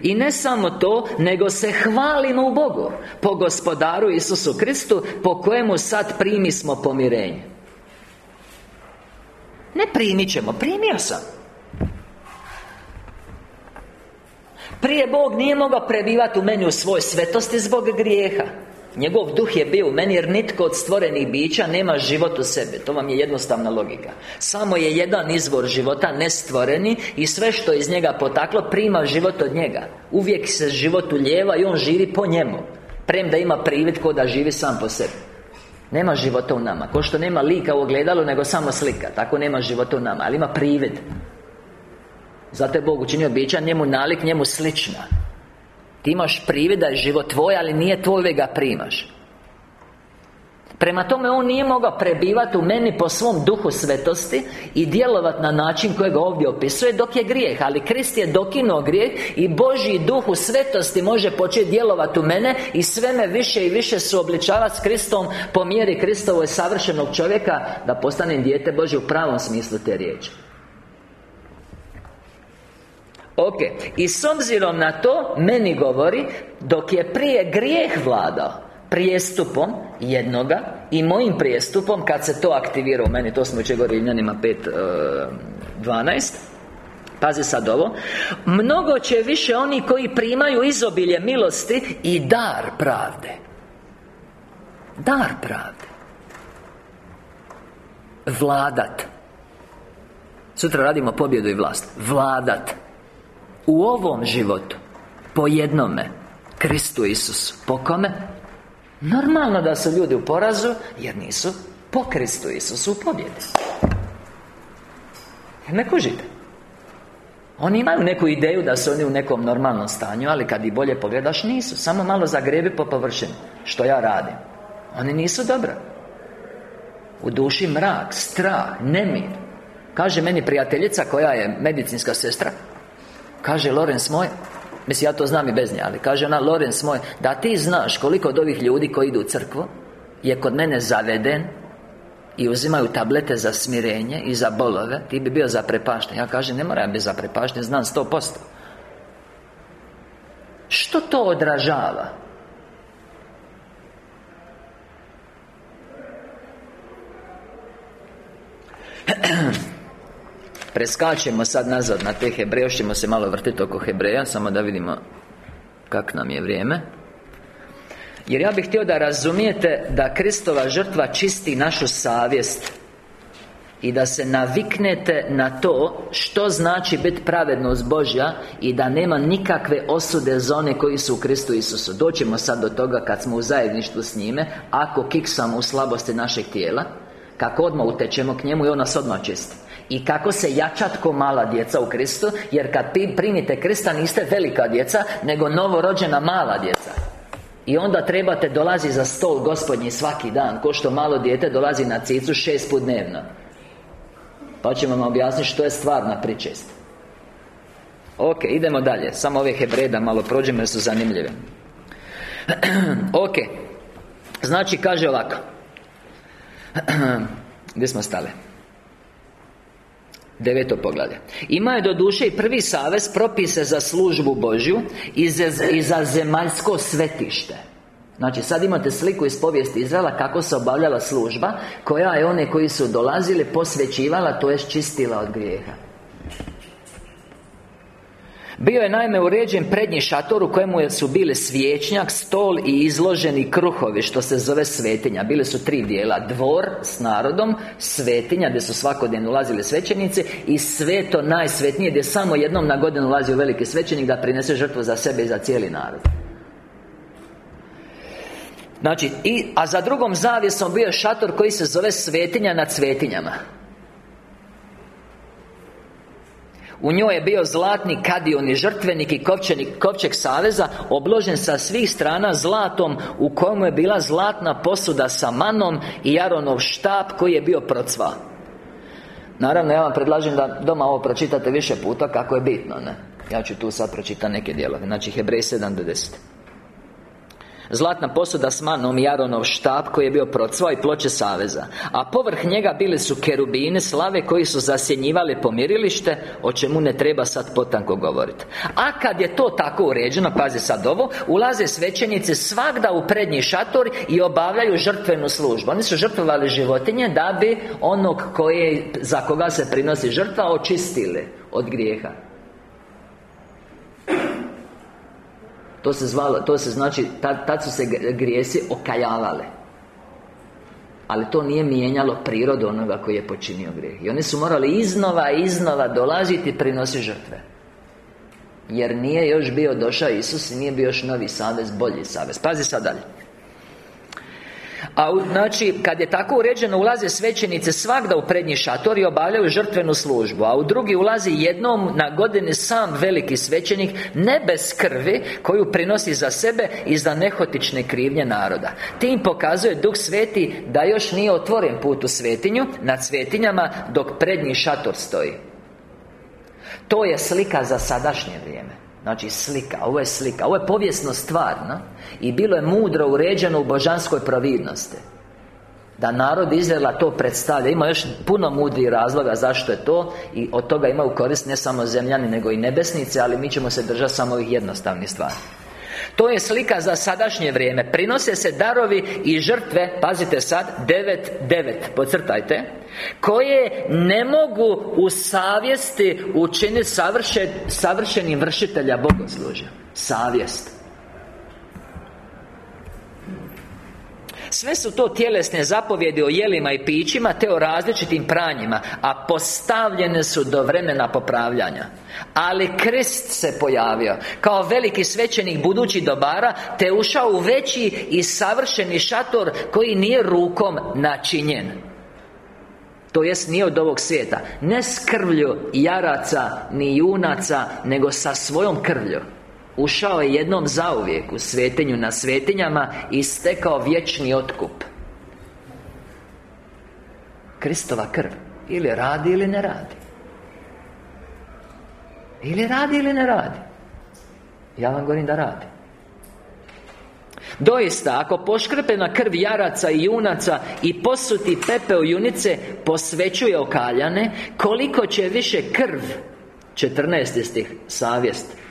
i ne samo to, nego se hvalimo u Bogu Po gospodaru Isusu Kristu Po kojemu sad primi smo pomirenje. Ne primit ćemo, primio sam. Prije Bog nije mogao prebivati u meni u svoj svetosti zbog grijeha Njegov duh je bio u meni jer nitko od stvorenih bića nema život u sebi. To vam je jednostavna logika. Samo je jedan izvor života, nestvoreni I sve što iz njega potaklo, prima život od njega. Uvijek se život uljeva i on živi po njemu. Premda ima privid ko da živi sam po sebi. Nema života u nama. Ko što nema lika u ogledalu, nego samo slika. Tako nema života u nama, ali ima privid. Zato je Bog učinio bića njemu nalik, njemu slična ti imaš privid da je život tvoj, ali nije tvoj, ga primaš. Prema tome, On nije mogao prebivati u meni po svom duhu svetosti I djelovati na način kojeg ovdje opisuje Dok je grijeh. Ali Krist je dokinuo grijeh I Božji duh u svetosti može početi djelovati u mene I sve me više i više suobličavati s Kristom Po mjeri Kristovoj savršenog čovjeka Da postanem dijete Božje u pravom smislu te riječi Ok, i s obzirom na to, meni govori Dok je prije grijeh vladao Prijestupom jednoga I mojim prijestupom Kad se to aktivira u meni To smo će govorili Rimljanima 5, 12 Pazi sad ovo Mnogo će više oni koji primaju izobilje milosti I dar pravde. Dar pravde. Vladat. Sutra radimo pobjedu i vlast. Vladat u ovom životu Po jednome Kristu Isusu. Po kome? Normalno da su ljudi u porazu Jer nisu po Kristu Isusu u pobjedi. Jer ne kužite? Oni imaju neku ideju da su oni u nekom normalnom stanju Ali kad ih bolje pogledaš nisu. Samo malo zagrebi po površini Što ja radim. Oni nisu dobro. U duši mrak, strah, nemir. Kaže meni prijateljica koja je medicinska sestra Kaže Lorenz moj Mislim, ja to znam i bez nje, ali kaže ona Lorenz moj Da ti znaš koliko od ovih ljudi koji idu u crkvu Je kod mene zaveden I uzimaju tablete za smirenje I za bolove Ti bi bio zaprepašten Ja kažem, ne moram biti zaprepašten Znam sto posto Što to odražava? Preskačemo sad nazad na te Hebreje Još ćemo se malo vrtiti oko Hebreja Samo da vidimo Kak nam je vrijeme. Jer ja bih htio da razumijete Da Kristova žrtva čisti našu savjest i da se naviknete na to Što znači biti pravednost Božja I da nema nikakve osude za one koji su u Kristu Isusu. Doćemo sad do toga kad smo u zajedništvu s njime Ako kiksamo u slabosti našeg tijela Kako odmah utečemo k njemu i on nas odmah čisti i kako se jačat ko mala djeca u Kristu Jer kad primite Krista niste velika djeca Nego novorođena mala djeca. I onda trebate dolazi za stol gospodnji svaki dan Ko što malo dijete dolazi na cicu šest put dnevno. Pa ćemo vam objasniti što je stvarna pričest. Ok, idemo dalje. Samo ove hebreda malo prođemo jer su zanimljive. Ok. Znači kaže ovako. Gdje smo stale? Deveto poglavlje. Ima je do duše i prvi savez propise za službu Božju I za zemaljsko svetište. Znači, sad imate sliku iz povijesti Izraela Kako se obavljala služba Koja je one koji su dolazili posvećivala To je čistila od grijeha bio je naime uređen prednji šator u kojemu su bili svijećnjak, stol i izloženi kruhovi Što se zove svetinja. Bile su tri dijela. Dvor s narodom Svetinja gdje su svakodnevno ulazili svećenici I sveto najsvetnije gdje samo jednom na godinu ulazio veliki svećenik Da prinese žrtvu za sebe i za cijeli narod. Znači, i, a za drugom zavjesom bio šator koji se zove svetinja nad svetinjama U njoj je bio zlatni kadioni žrtvenik i kovčenik, kovčeg saveza Obložen sa svih strana zlatom U kojemu je bila zlatna posuda sa manom I Aronov štap koji je bio procva. Naravno, ja vam predlažem da doma ovo pročitate više puta kako je bitno, ne? Ja ću tu sad pročitati neke dijelove. Znači, Hebrej 7 do 10 Zlatna posuda s manom i Aronov štap koji je bio procvao i ploče saveza. A povrh njega bili su kerubine slave koji su zasjenjivali pomirilište O čemu ne treba sad potanko govoriti A kad je to tako uređeno, pazi sad ovo Ulaze svećenici svagda u prednji šator I obavljaju žrtvenu službu. Oni su žrtvovali životinje da bi onog koje, za koga se prinosi žrtva očistili od grijeha To se zvalo, to se znači, tad, tad su se grijesi okajavale ali to nije mijenjalo prirodu onoga koji je počinio grijeh. I oni su morali iznova, iznova dolaziti i žrtve. Jer nije još bio došao Isus i nije bio još novi savez, bolji savez. Pazi sad dalje a znači, kad je tako uređeno ulaze svećenice svakda u prednji šator i obavljaju žrtvenu službu A u drugi ulazi jednom na godini sam veliki svećenik Ne bez krvi koju prinosi za sebe i za nehotične krivnje naroda. Tim pokazuje Duh Sveti da još nije otvoren put u svetinju Nad svetinjama dok prednji šator stoji. To je slika za sadašnje vrijeme Znači slika, ovo je slika, ovo je povijesno stvarno I bilo je mudro uređeno u božanskoj providnosti Da narod Izraela to predstavlja. Ima još puno mudrih razloga zašto je to I od toga imaju korist ne samo zemljani nego i nebesnice Ali mi ćemo se držati samo ovih jednostavnih stvari to je slika za sadašnje vrijeme. Prinose se darovi i žrtve Pazite sad 9.9 Podcrtajte Koje ne mogu u savjesti učiniti savršen, savršenim vršitelja bogoslužja. Savjest Sve su to tjelesne zapovjedi o jelima i pićima Te o različitim pranjima A postavljene su do vremena popravljanja. Ali Krist se pojavio Kao veliki svećenik budući dobara Te ušao u veći i savršeni šator Koji nije rukom načinjen. To jest nije od ovog svijeta. Ne s jaraca ni junaca Nego sa svojom krvlju Ušao je jednom zauvijek u svetinju na svetinjama I stekao vječni otkup. Kristova krv Ili radi ili ne radi. Ili radi ili ne radi. Ja vam govorim da radi. Doista, ako poškrpena krv jaraca i junaca I posuti pepeo junice Posvećuje okaljane Koliko će više krv 14. stih Savjest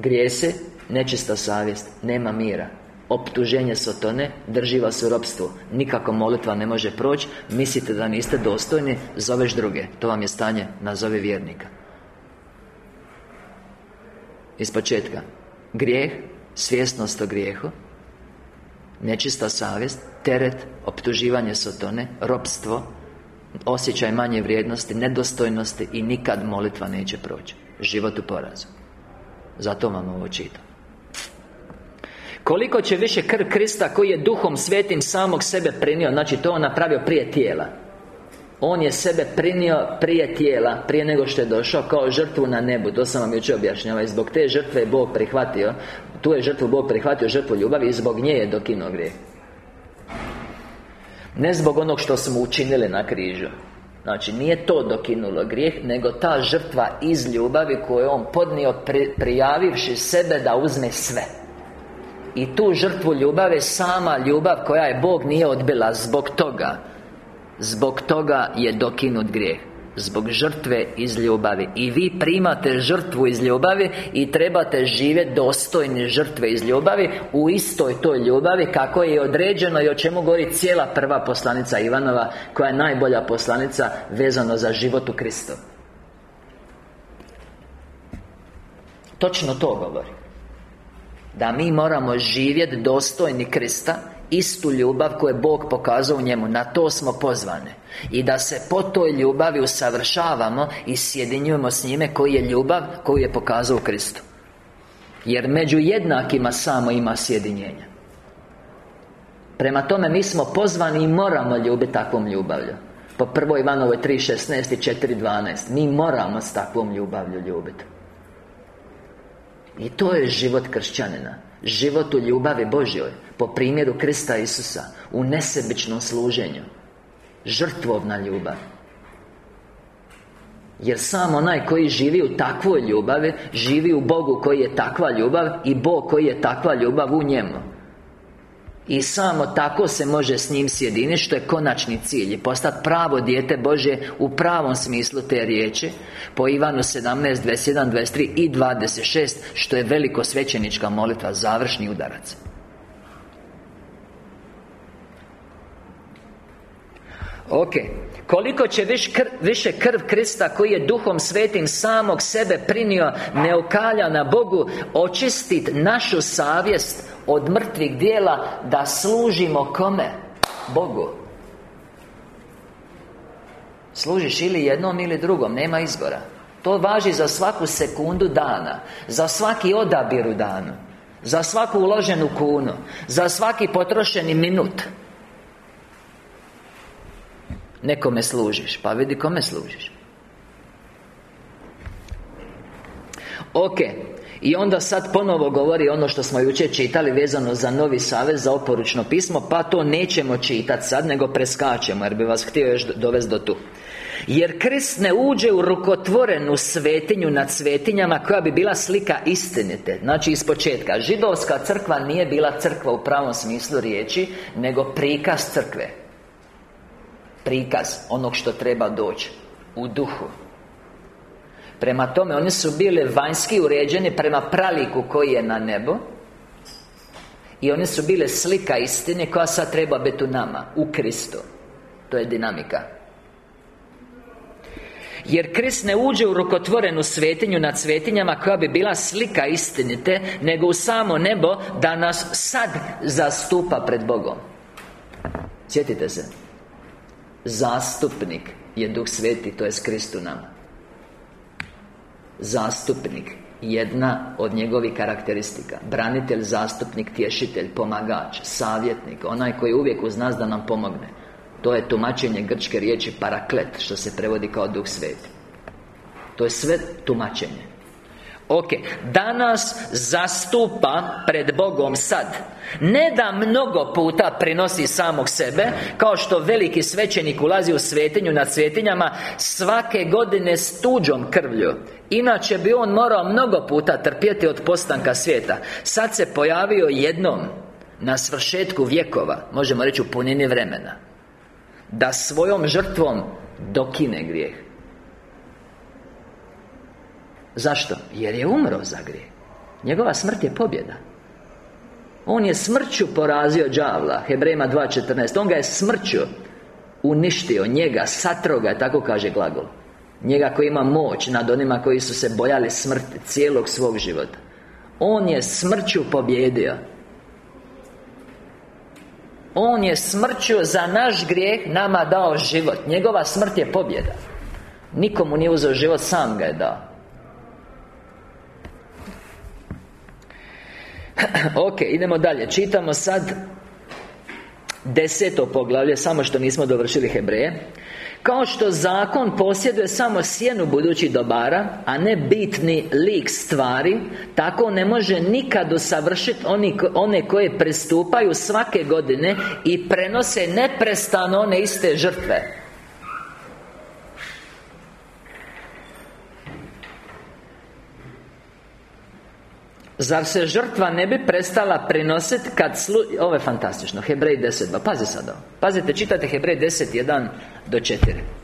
Grijese, nečista savjest Nema mira. Optuženje Sotone drži vas u ropstvu. Nikako molitva ne može proći Mislite da niste dostojni Zoveš druge. To vam je stanje. Nazovi vjernika. Iz početka. Grijeh Svjesnost o grijehu Nečista savjest Teret Optuživanje Sotone Ropstvo Osjećaj manje vrijednosti Nedostojnosti I nikad molitva neće proći Život u porazu Zato vam ovo čitam. Koliko će više krv Krista koji je Duhom Svetim samog sebe prinio Znači to on napravio prije tijela. On je sebe prinio prije tijela Prije nego što je došao kao žrtvu na nebu. To sam vam jučer objašnjavao. I zbog te žrtve je Bog prihvatio Tu je žrtvu Bog prihvatio žrtvu ljubavi I zbog nje je dokinuo grijeh. Ne zbog onog što smo učinili na križu Znači, nije to dokinulo grijeh Nego ta žrtva iz ljubavi Koju je on podnio prijavivši sebe da uzme sve. I tu žrtvu ljubave sama ljubav koja je Bog nije odbila Zbog toga. Zbog toga je dokinut grijeh Zbog žrtve iz ljubavi. I vi primate žrtvu iz ljubavi I trebate živjeti dostojni žrtve iz ljubavi U istoj toj ljubavi Kako je određeno i o čemu govori cijela prva poslanica Ivanova Koja je najbolja poslanica Vezano za život u Kristu. Točno to govori. Da mi moramo živjeti dostojni Krista Istu ljubav koju je Bog pokazao u njemu. Na to smo pozvane I da se po toj ljubavi usavršavamo I sjedinjujemo s njime Koji je ljubav koju je pokazao u Kristu. Jer među jednakima samo ima sjedinjenja. Prema tome mi smo pozvani i moramo ljubiti takvom ljubavlju. Po prvoj Ivanovoj 3.16 i 4.12 Mi moramo s takvom ljubavlju ljubiti. I to je život kršćanina. Život u ljubavi Božjoj. Po primjeru Krista Isusa U nesebičnom služenju Žrtvovna ljubav. Jer sam onaj koji živi u takvoj ljubavi Živi u Bogu koji je takva ljubav I Bog koji je takva ljubav u njemu. I samo tako se može s njim sjediniti Što je konačni cilj I postati pravo dijete Bože U pravom smislu te riječi. Po Ivanu 17, 21, 23 i 26 Što je veliko svećenička molitva Završni udarac Ok. Koliko će više krv Krista Koji je Duhom Svetim samog sebe prinio Neokalja na Bogu Očistit našu savjest Od mrtvih dijela Da služimo kome? Bogu. Služiš ili jednom ili drugom Nema izbora To važi za svaku sekundu dana Za svaki odabir u danu Za svaku uloženu kunu Za svaki potrošeni minut Nekome služiš Pa vidi kome služiš. Ok i onda sad ponovo govori ono što smo jučer čitali vezano za Novi Savez za oporučno pismo Pa to nećemo čitati sad, nego preskačemo Jer bi vas htio još dovesti do tu. Jer Krist ne uđe u rukotvorenu svetinju nad svetinjama Koja bi bila slika istinite Znači iz početka. Židovska crkva nije bila crkva u pravom smislu riječi Nego prikaz crkve Prikaz onog što treba doći U duhu. Prema tome, oni su bili vanjski uređeni prema praliku koji je na nebo I oni su bile slika istine koja sad treba biti u nama U Kristu. To je dinamika. Jer Krist ne uđe u rukotvorenu svetinju nad svetinjama Koja bi bila slika istinite Nego u samo nebo Da nas sad zastupa pred Bogom. Sjetite se Zastupnik je Duh Sveti, to je Kristu nama. Zastupnik Jedna od njegovih karakteristika. Branitelj, zastupnik, tješitelj, pomagač, savjetnik Onaj koji uvijek uz nas da nam pomogne. To je tumačenje grčke riječi paraklet Što se prevodi kao Duh Sveti. To je sve tumačenje Ok, danas zastupa pred Bogom sad. Ne da mnogo puta prinosi samog sebe Kao što veliki svećenik ulazi u svetinju nad svetinjama Svake godine s tuđom krvlju. Inače bi on morao mnogo puta trpjeti od postanka svijeta. Sad se pojavio jednom Na svršetku vjekova Možemo reći u punini vremena Da svojom žrtvom dokine grijeh Zašto? Jer je umro za grijeh. Njegova smrt je pobjeda. On je smrću porazio đavla Hebrejima 2.14 On ga je smrću uništio Njega, satroga, tako kaže glagol. Njega koji ima moć nad onima koji su se bojali smrti Cijelog svog života. On je smrću pobjedio. On je smrću za naš grijeh nama dao život. Njegova smrt je pobjeda. Nikomu nije uzeo život, sam ga je dao Ok, idemo dalje. Čitamo sad Deseto poglavlje, samo što nismo dovršili Hebreje. Kao što zakon posjeduje samo sjenu budućih dobara A ne bitni lik stvari Tako ne može nikad usavršiti oni, one koje pristupaju svake godine I prenose neprestano one iste žrtve Zar se žrtva ne bi prestala prinositi kad slu... Ovo je fantastično Hebrej 10.2 Pazi sad ovo. Pazite, čitate Hebrej 10.1 do 4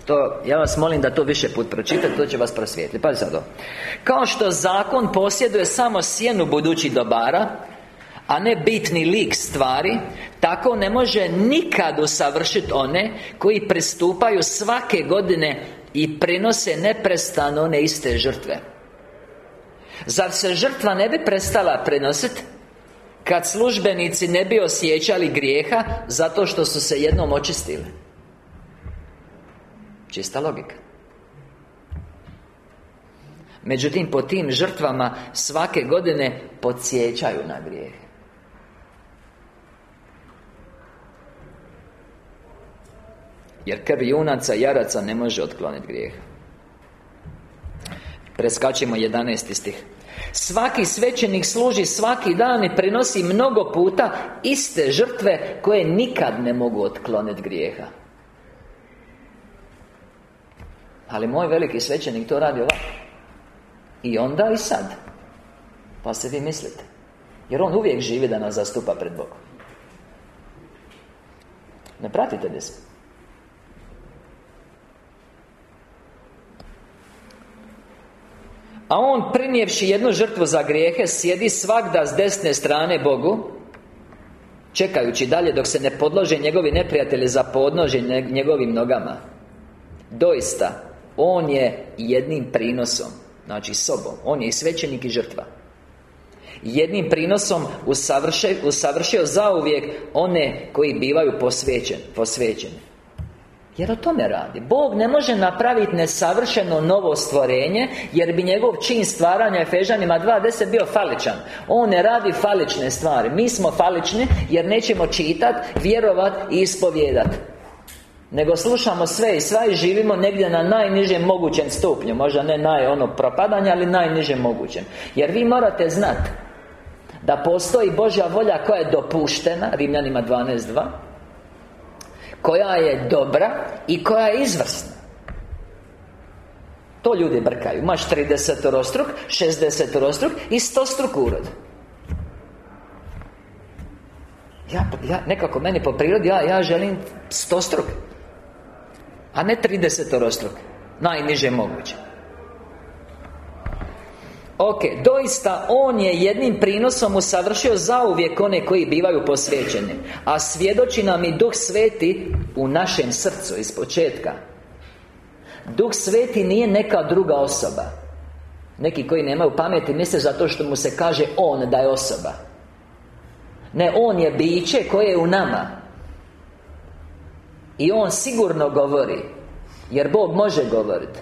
To, ja vas molim da to više put pročitate To će vas prosvijetiti Pazi sad ovo. Kao što zakon posjeduje samo sjenu budućih dobara a ne bitni lik stvari Tako ne može nikad usavršiti one Koji pristupaju svake godine I prinose neprestano one iste žrtve Zar se žrtva ne bi prestala prenositi Kad službenici ne bi osjećali grijeha Zato što su se jednom očistili. Čista logika. Međutim, po tim žrtvama svake godine podsjećaju na grijehe. Jer krv junaca jaraca ne može otkloniti grijeh Preskačemo 11. stih. Svaki svećenik služi svaki dan i prenosi mnogo puta Iste žrtve koje nikad ne mogu otkloniti grijeha. Ali moj veliki svećenik to radi ovako. I onda i sad. Pa se vi mislite. Jer on uvijek živi da nas zastupa pred Bogom. Ne pratite li A on prinijevši jednu žrtvu za grijehe Sjedi svakda s desne strane Bogu Čekajući dalje dok se ne podlože njegovi neprijatelji za podnože njegovim nogama. Doista On je jednim prinosom Znači sobom. On je i svećenik i žrtva. Jednim prinosom usavršio, usavršio zauvijek One koji bivaju posvećeni jer o tome radi. Bog ne može napraviti nesavršeno novo stvorenje Jer bi njegov čin stvaranja Efežanima 2.10 bio faličan. On ne radi falične stvari. Mi smo falični jer nećemo čitat, vjerovat i ispovjedat. Nego slušamo sve i sva i živimo negdje na najnižem mogućem stupnju. Možda ne naj ono propadanje, ali najnižem mogućem. Jer vi morate znati Da postoji Božja volja koja je dopuštena Rimljanima 12.2 koja je dobra i koja je izvrsna. To ljudi brkaju. Imaš 30 rostruk, 60 rostruk i 100 struk urod ja, ja, nekako meni po prirodi, ja, ja želim 100 struk A ne 30 rostruk. Najniže moguće Ok, doista On je jednim prinosom usavršio zauvijek one koji bivaju posvećeni A svjedoči nam i Duh Sveti u našem srcu iz početka. Duh Sveti nije neka druga osoba. Neki koji nemaju pameti misle zato što mu se kaže On da je osoba. Ne, On je biće koje je u nama. I On sigurno govori Jer Bog može govoriti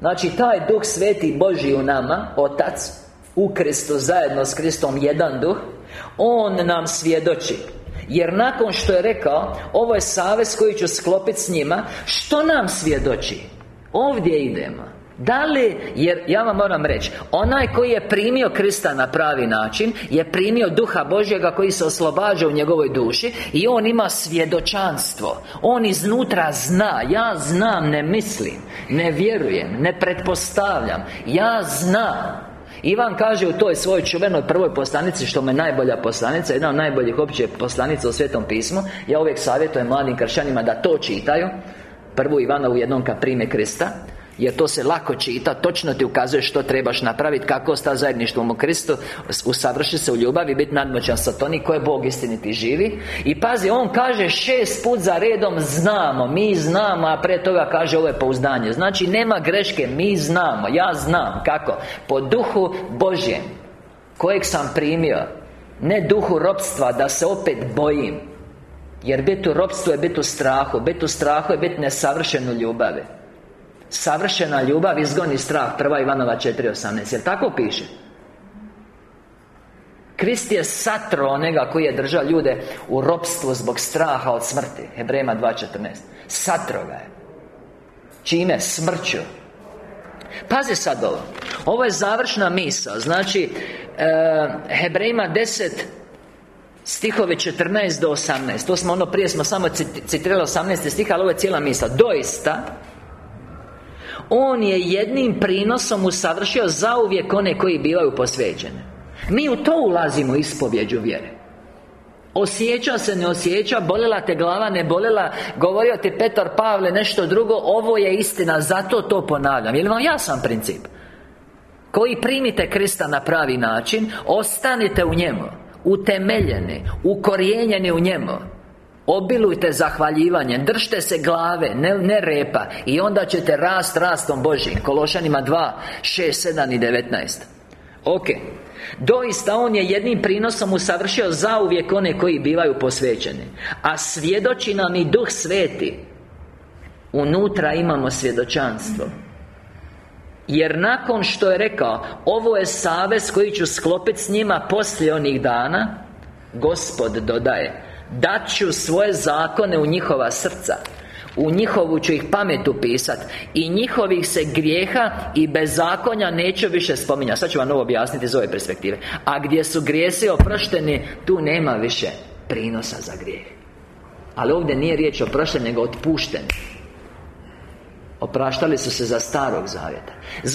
Znači, taj Duh Sveti Boži u nama Otac U Kristu zajedno s Kristom jedan Duh On nam svjedoči jer nakon što je rekao Ovo je savez koji ću sklopiti s njima Što nam svjedoči? Ovdje idemo da li, jer ja vam moram reći Onaj koji je primio Krista na pravi način Je primio Duha Božjega koji se oslobađa u njegovoj duši I on ima svjedočanstvo. On iznutra zna Ja znam, ne mislim Ne vjerujem, ne pretpostavljam Ja znam. Ivan kaže u toj svojoj čuvenoj prvoj poslanici Što me najbolja poslanica Jedna od najboljih opće poslanica u Svetom pismu Ja uvijek savjetujem mladim kršćanima da to čitaju. Prvu Ivanovu jednom kad prime Krista jer to se lako čita, točno ti ukazuje što trebaš napraviti Kako sta zajedništvom u Kristu Usavrši se u ljubavi, biti nadmoćan satoni Ko je Bog istiniti živi. I pazi, on kaže šest put za redom Znamo, mi znamo A pre toga kaže ovo je pouzdanje. Znači nema greške, mi znamo Ja znam, kako? Po duhu Božjem Kojeg sam primio. Ne duhu ropstva, da se opet bojim. Jer biti u ropstvu je biti u strahu Biti u strahu je biti nesavršen ljubavi Savršena ljubav izgoni strah Prva Ivanova 4.18 Jer tako piše? Krist je satro onega koji je držao ljude u ropstvu zbog straha od smrti. Hebrema 2.14 Satro ga je. Čime? Smrću. Pazi sad ovo. Ovo je završna misa Znači e, Hebrejima 10 Stihove 14 do 18 To smo ono prije smo samo citirali 18 stiha Ali ovo je cijela misla Doista On je jednim prinosom usavršio zauvijek one koji bivaju posveđene. Mi u to ulazimo ispovjeđu vjere. Osjeća se, ne osjeća, bolela te glava, ne bolela Govorio ti Petar Pavle nešto drugo Ovo je istina, zato to ponavljam. Je li vam jasan princip? Koji primite Krista na pravi način Ostanite u njemu Utemeljeni Ukorijenjeni u njemu Obilujte zahvaljivanjem Držte se glave, ne, ne repa I onda ćete rast rastom Božim Kološanima 2, 6, 7 i 19 Ok. Doista On je jednim prinosom usavršio zauvijek one koji bivaju posvećeni. A svjedoči nam i Duh Sveti. Unutra imamo svjedočanstvo. Jer nakon što je rekao Ovo je savez koji ću sklopiti s njima poslije onih dana Gospod dodaje ću svoje zakone u njihova srca. U njihovu ću ih pamet upisat. I njihovih se grijeha i bezakonja neću više spominjati Sad ću vam ovo objasniti iz ove perspektive. A gdje su grijesi oprošteni Tu nema više prinosa za grijeh. Ali ovdje nije riječ o nego otpušteni Opraštali su se za starog zavjeta.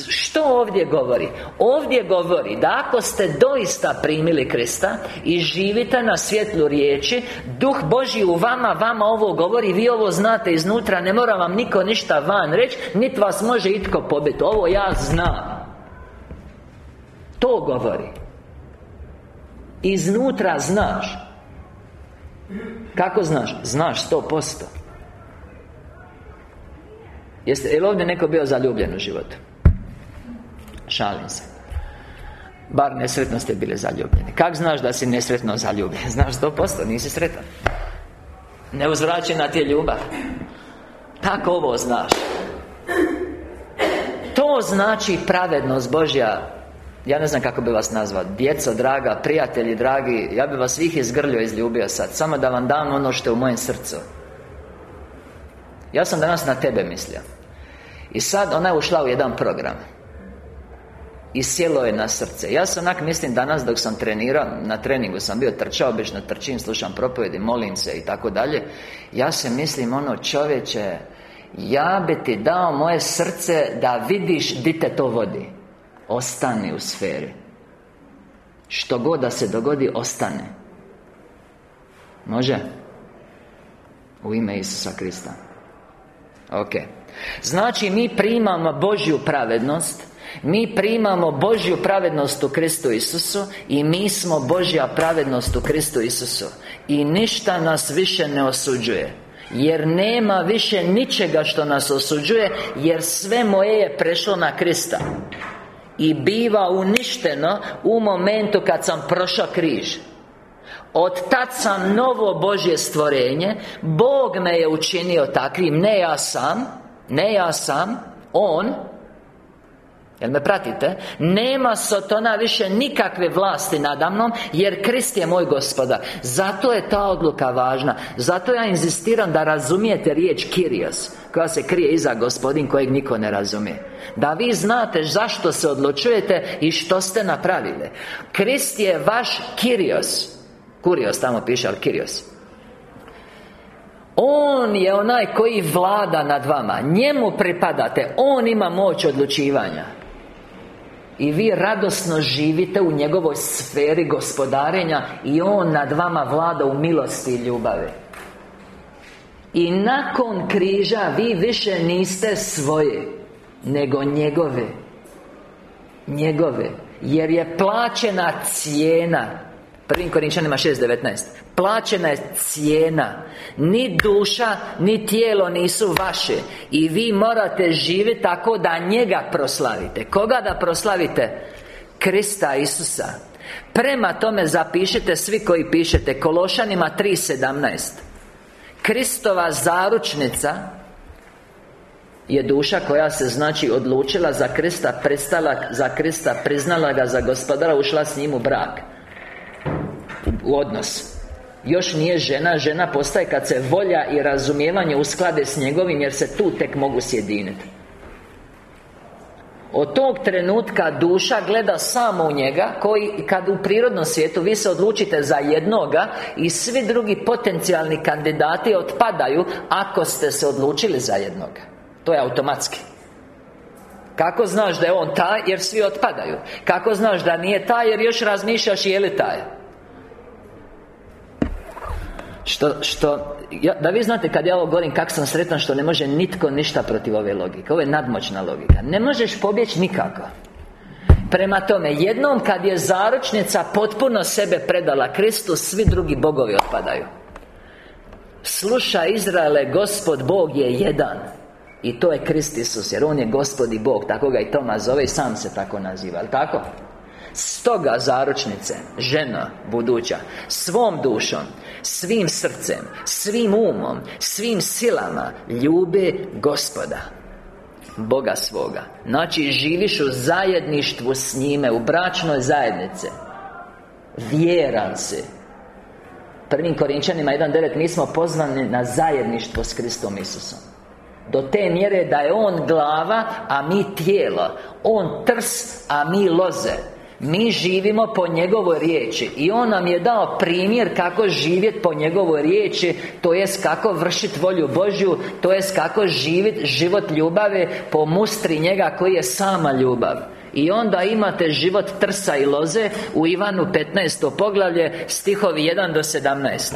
Što ovdje govori? Ovdje govori da ako ste doista primili Krista I živite na svjetlu riječi Duh Boži u vama, vama ovo govori Vi ovo znate iznutra Ne mora vam niko ništa van reći Niti vas može itko pobiti Ovo ja znam. To govori. Iznutra znaš. Kako znaš? Znaš sto posto Jeste, je li ovdje neko bio zaljubljen u životu? Šalim se. Bar nesretno ste bili zaljubljeni. Kak znaš da si nesretno zaljubljen? Znaš sto posto, nisi sretan. Neuzvraćena ti je ljubav. Tako ovo znaš. To znači pravednost Božja. Ja ne znam kako bi vas nazvao Djeco draga, prijatelji dragi Ja bi vas svih izgrlio izljubio sad. Samo da vam dam ono što je u mojem srcu ja sam danas na tebe mislio. I sad ona je ušla u jedan program. I sjelo je na srce. Ja sam onak mislim danas dok sam trenirao Na treningu sam bio trčao Obično trčim, slušam propovjedi, molim se i tako dalje. Ja se mislim ono čovječe Ja bi ti dao moje srce Da vidiš di te to vodi. Ostani u sferi. Što god da se dogodi, ostane. Može? U ime Isusa Krista Ok. Znači mi primamo Božju pravednost Mi primamo Božju pravednost u Kristu Isusu I mi smo Božja pravednost u Kristu Isusu. I ništa nas više ne osuđuje jer nema više ničega što nas osuđuje Jer sve moje je prešlo na Krista. I biva uništeno u momentu kad sam prošao križ od tad sam novo Božje stvorenje Bog me je učinio takvim. Ne ja sam Ne ja sam On Jel me pratite? Nema Sotona više nikakve vlasti nadamnom Jer Krist je moj gospodar Zato je ta odluka važna. Zato ja inzistiram da razumijete riječ Kirios Koja se krije iza gospodin kojeg niko ne razumije. Da vi znate zašto se odlučujete I što ste napravili. Krist je vaš Kirios Kurios tamo piše, ali Kirios On je onaj koji vlada nad vama. Njemu pripadate. On ima moć odlučivanja. I vi radosno živite u njegovoj sferi gospodarenja I On nad vama vlada u milosti i ljubavi. I nakon križa vi više niste svoji Nego njegove Njegove Jer je plaćena cijena Prvim Korinčanima 6.19 Plaćena je cijena. Ni duša, ni tijelo nisu vaše. I vi morate živjeti tako da njega proslavite. Koga da proslavite? Krista Isusa. Prema tome zapišite svi koji pišete. Kološanima 3.17 Kristova zaručnica je duša koja se znači odlučila za Krista Prestala za Krista Priznala ga za gospodara Ušla s njim u brak odnos. Još nije žena, žena postaje kad se volja i razumijevanje usklade s njegovim Jer se tu tek mogu sjediniti. Od tog trenutka duša gleda samo u njega Koji, kad u prirodnom svijetu vi se odlučite za jednoga I svi drugi potencijalni kandidati otpadaju Ako ste se odlučili za jednoga. To je automatski. Kako znaš da je on taj, jer svi otpadaju? Kako znaš da nije taj, jer još razmišljaš je li taj što, što ja, Da vi znate kad ja ovo govorim kako sam sretan što ne može nitko ništa protiv ove logike. Ovo je nadmoćna logika. Ne možeš pobjeći nikako. Prema tome, jednom kad je zaručnica potpuno sebe predala Kristu Svi drugi bogovi otpadaju. Sluša Izraele, Gospod Bog je jedan. I to je Krist Isus, jer On je Gospod i Bog Tako ga i Toma zove i sam se tako naziva, ali tako? Stoga zaručnice, žena buduća Svom dušom, svim srcem, svim umom, svim silama Ljube Gospoda Boga svoga. Znači živiš u zajedništvu s njime U bračnoj zajednice Vjeran si. Prvim Korinčanima 1.9 Mi smo pozvani na zajedništvo s Kristom Isusom. Do te mjere da je On glava, a mi tijelo. On trs, a mi loze mi živimo po njegovoj riječi I On nam je dao primjer kako živjeti po njegovoj riječi To jest kako vršiti volju Božju To jest kako živjeti život ljubave Po mustri njega koji je sama ljubav i onda imate život trsa i loze U Ivanu 15. poglavlje Stihovi 1 do 17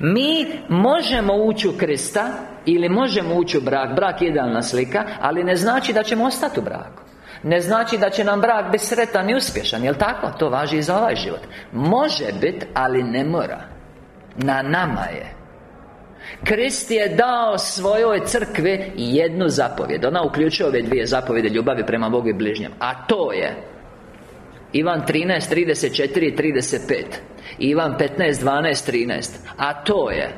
Mi možemo ući u Krista Ili možemo ući u brak Brak je idealna slika Ali ne znači da ćemo ostati u braku ne znači da će nam brak biti sretan i uspješan, jel tako? To važi i za ovaj život. Može biti, ali ne mora. Na nama je. Krist je dao svojoj crkvi jednu zapovjed. Ona uključuje ove dvije zapovjede ljubavi prema Bogu i bližnjem. A to je Ivan 13, 34 i 35 Ivan 15, 12, 13 A to je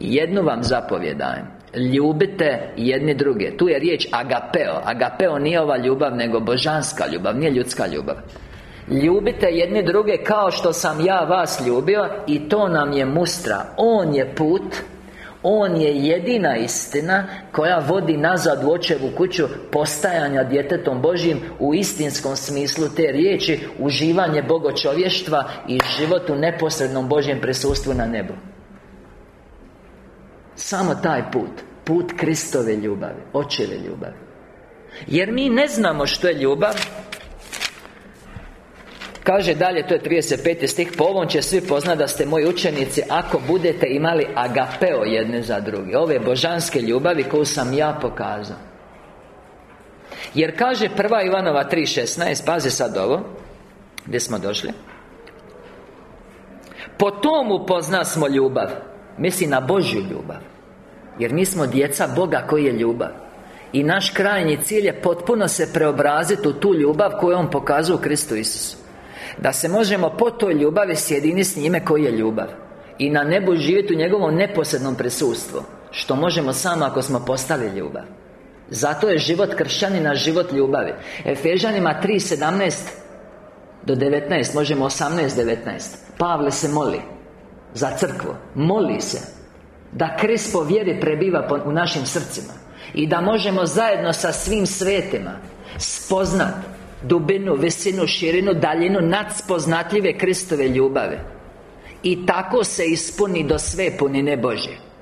Jednu vam zapovjed dajem Ljubite jedni druge. Tu je riječ agapeo. Agapeo nije ova ljubav, nego božanska ljubav Nije ljudska ljubav. Ljubite jedni druge kao što sam ja vas ljubio I to nam je mustra. On je put on je jedina istina koja vodi nazad u očevu kuću postajanja djetetom Božjim u istinskom smislu te riječi uživanje bogočovještva i život u neposrednom Božjem prisustvu na nebu. Samo taj put Put Kristove ljubavi Očeve ljubavi. Jer mi ne znamo što je ljubav. Kaže dalje, to je 35. stih Po ovom će svi poznati da ste moji učenici Ako budete imali agapeo jedne za druge Ove božanske ljubavi koju sam ja pokazao. Jer kaže prva Ivanova 3.16 Pazi sad ovo Gdje smo došli. Po tomu upozna smo ljubav Misli na Božju ljubav Jer mi smo djeca Boga koji je ljubav. I naš krajnji cilj je potpuno se preobraziti u tu ljubav koju On pokazuje u Kristu Isusu. Da se možemo po toj ljubavi sjedini s njime koji je ljubav. I na nebu živjeti u njegovom neposrednom prisustvu Što možemo samo ako smo postali ljubav. Zato je život kršćanina život ljubavi. Efežanima 3.17 do 19, možemo 18.19 Pavle se moli Za crkvu Moli se Da Krist po vjeri prebiva u našim srcima I da možemo zajedno sa svim svetima Spoznat Dubinu, visinu, širinu, daljinu Nadspoznatljive Kristove ljubave I tako se ispuni do sve punine Bože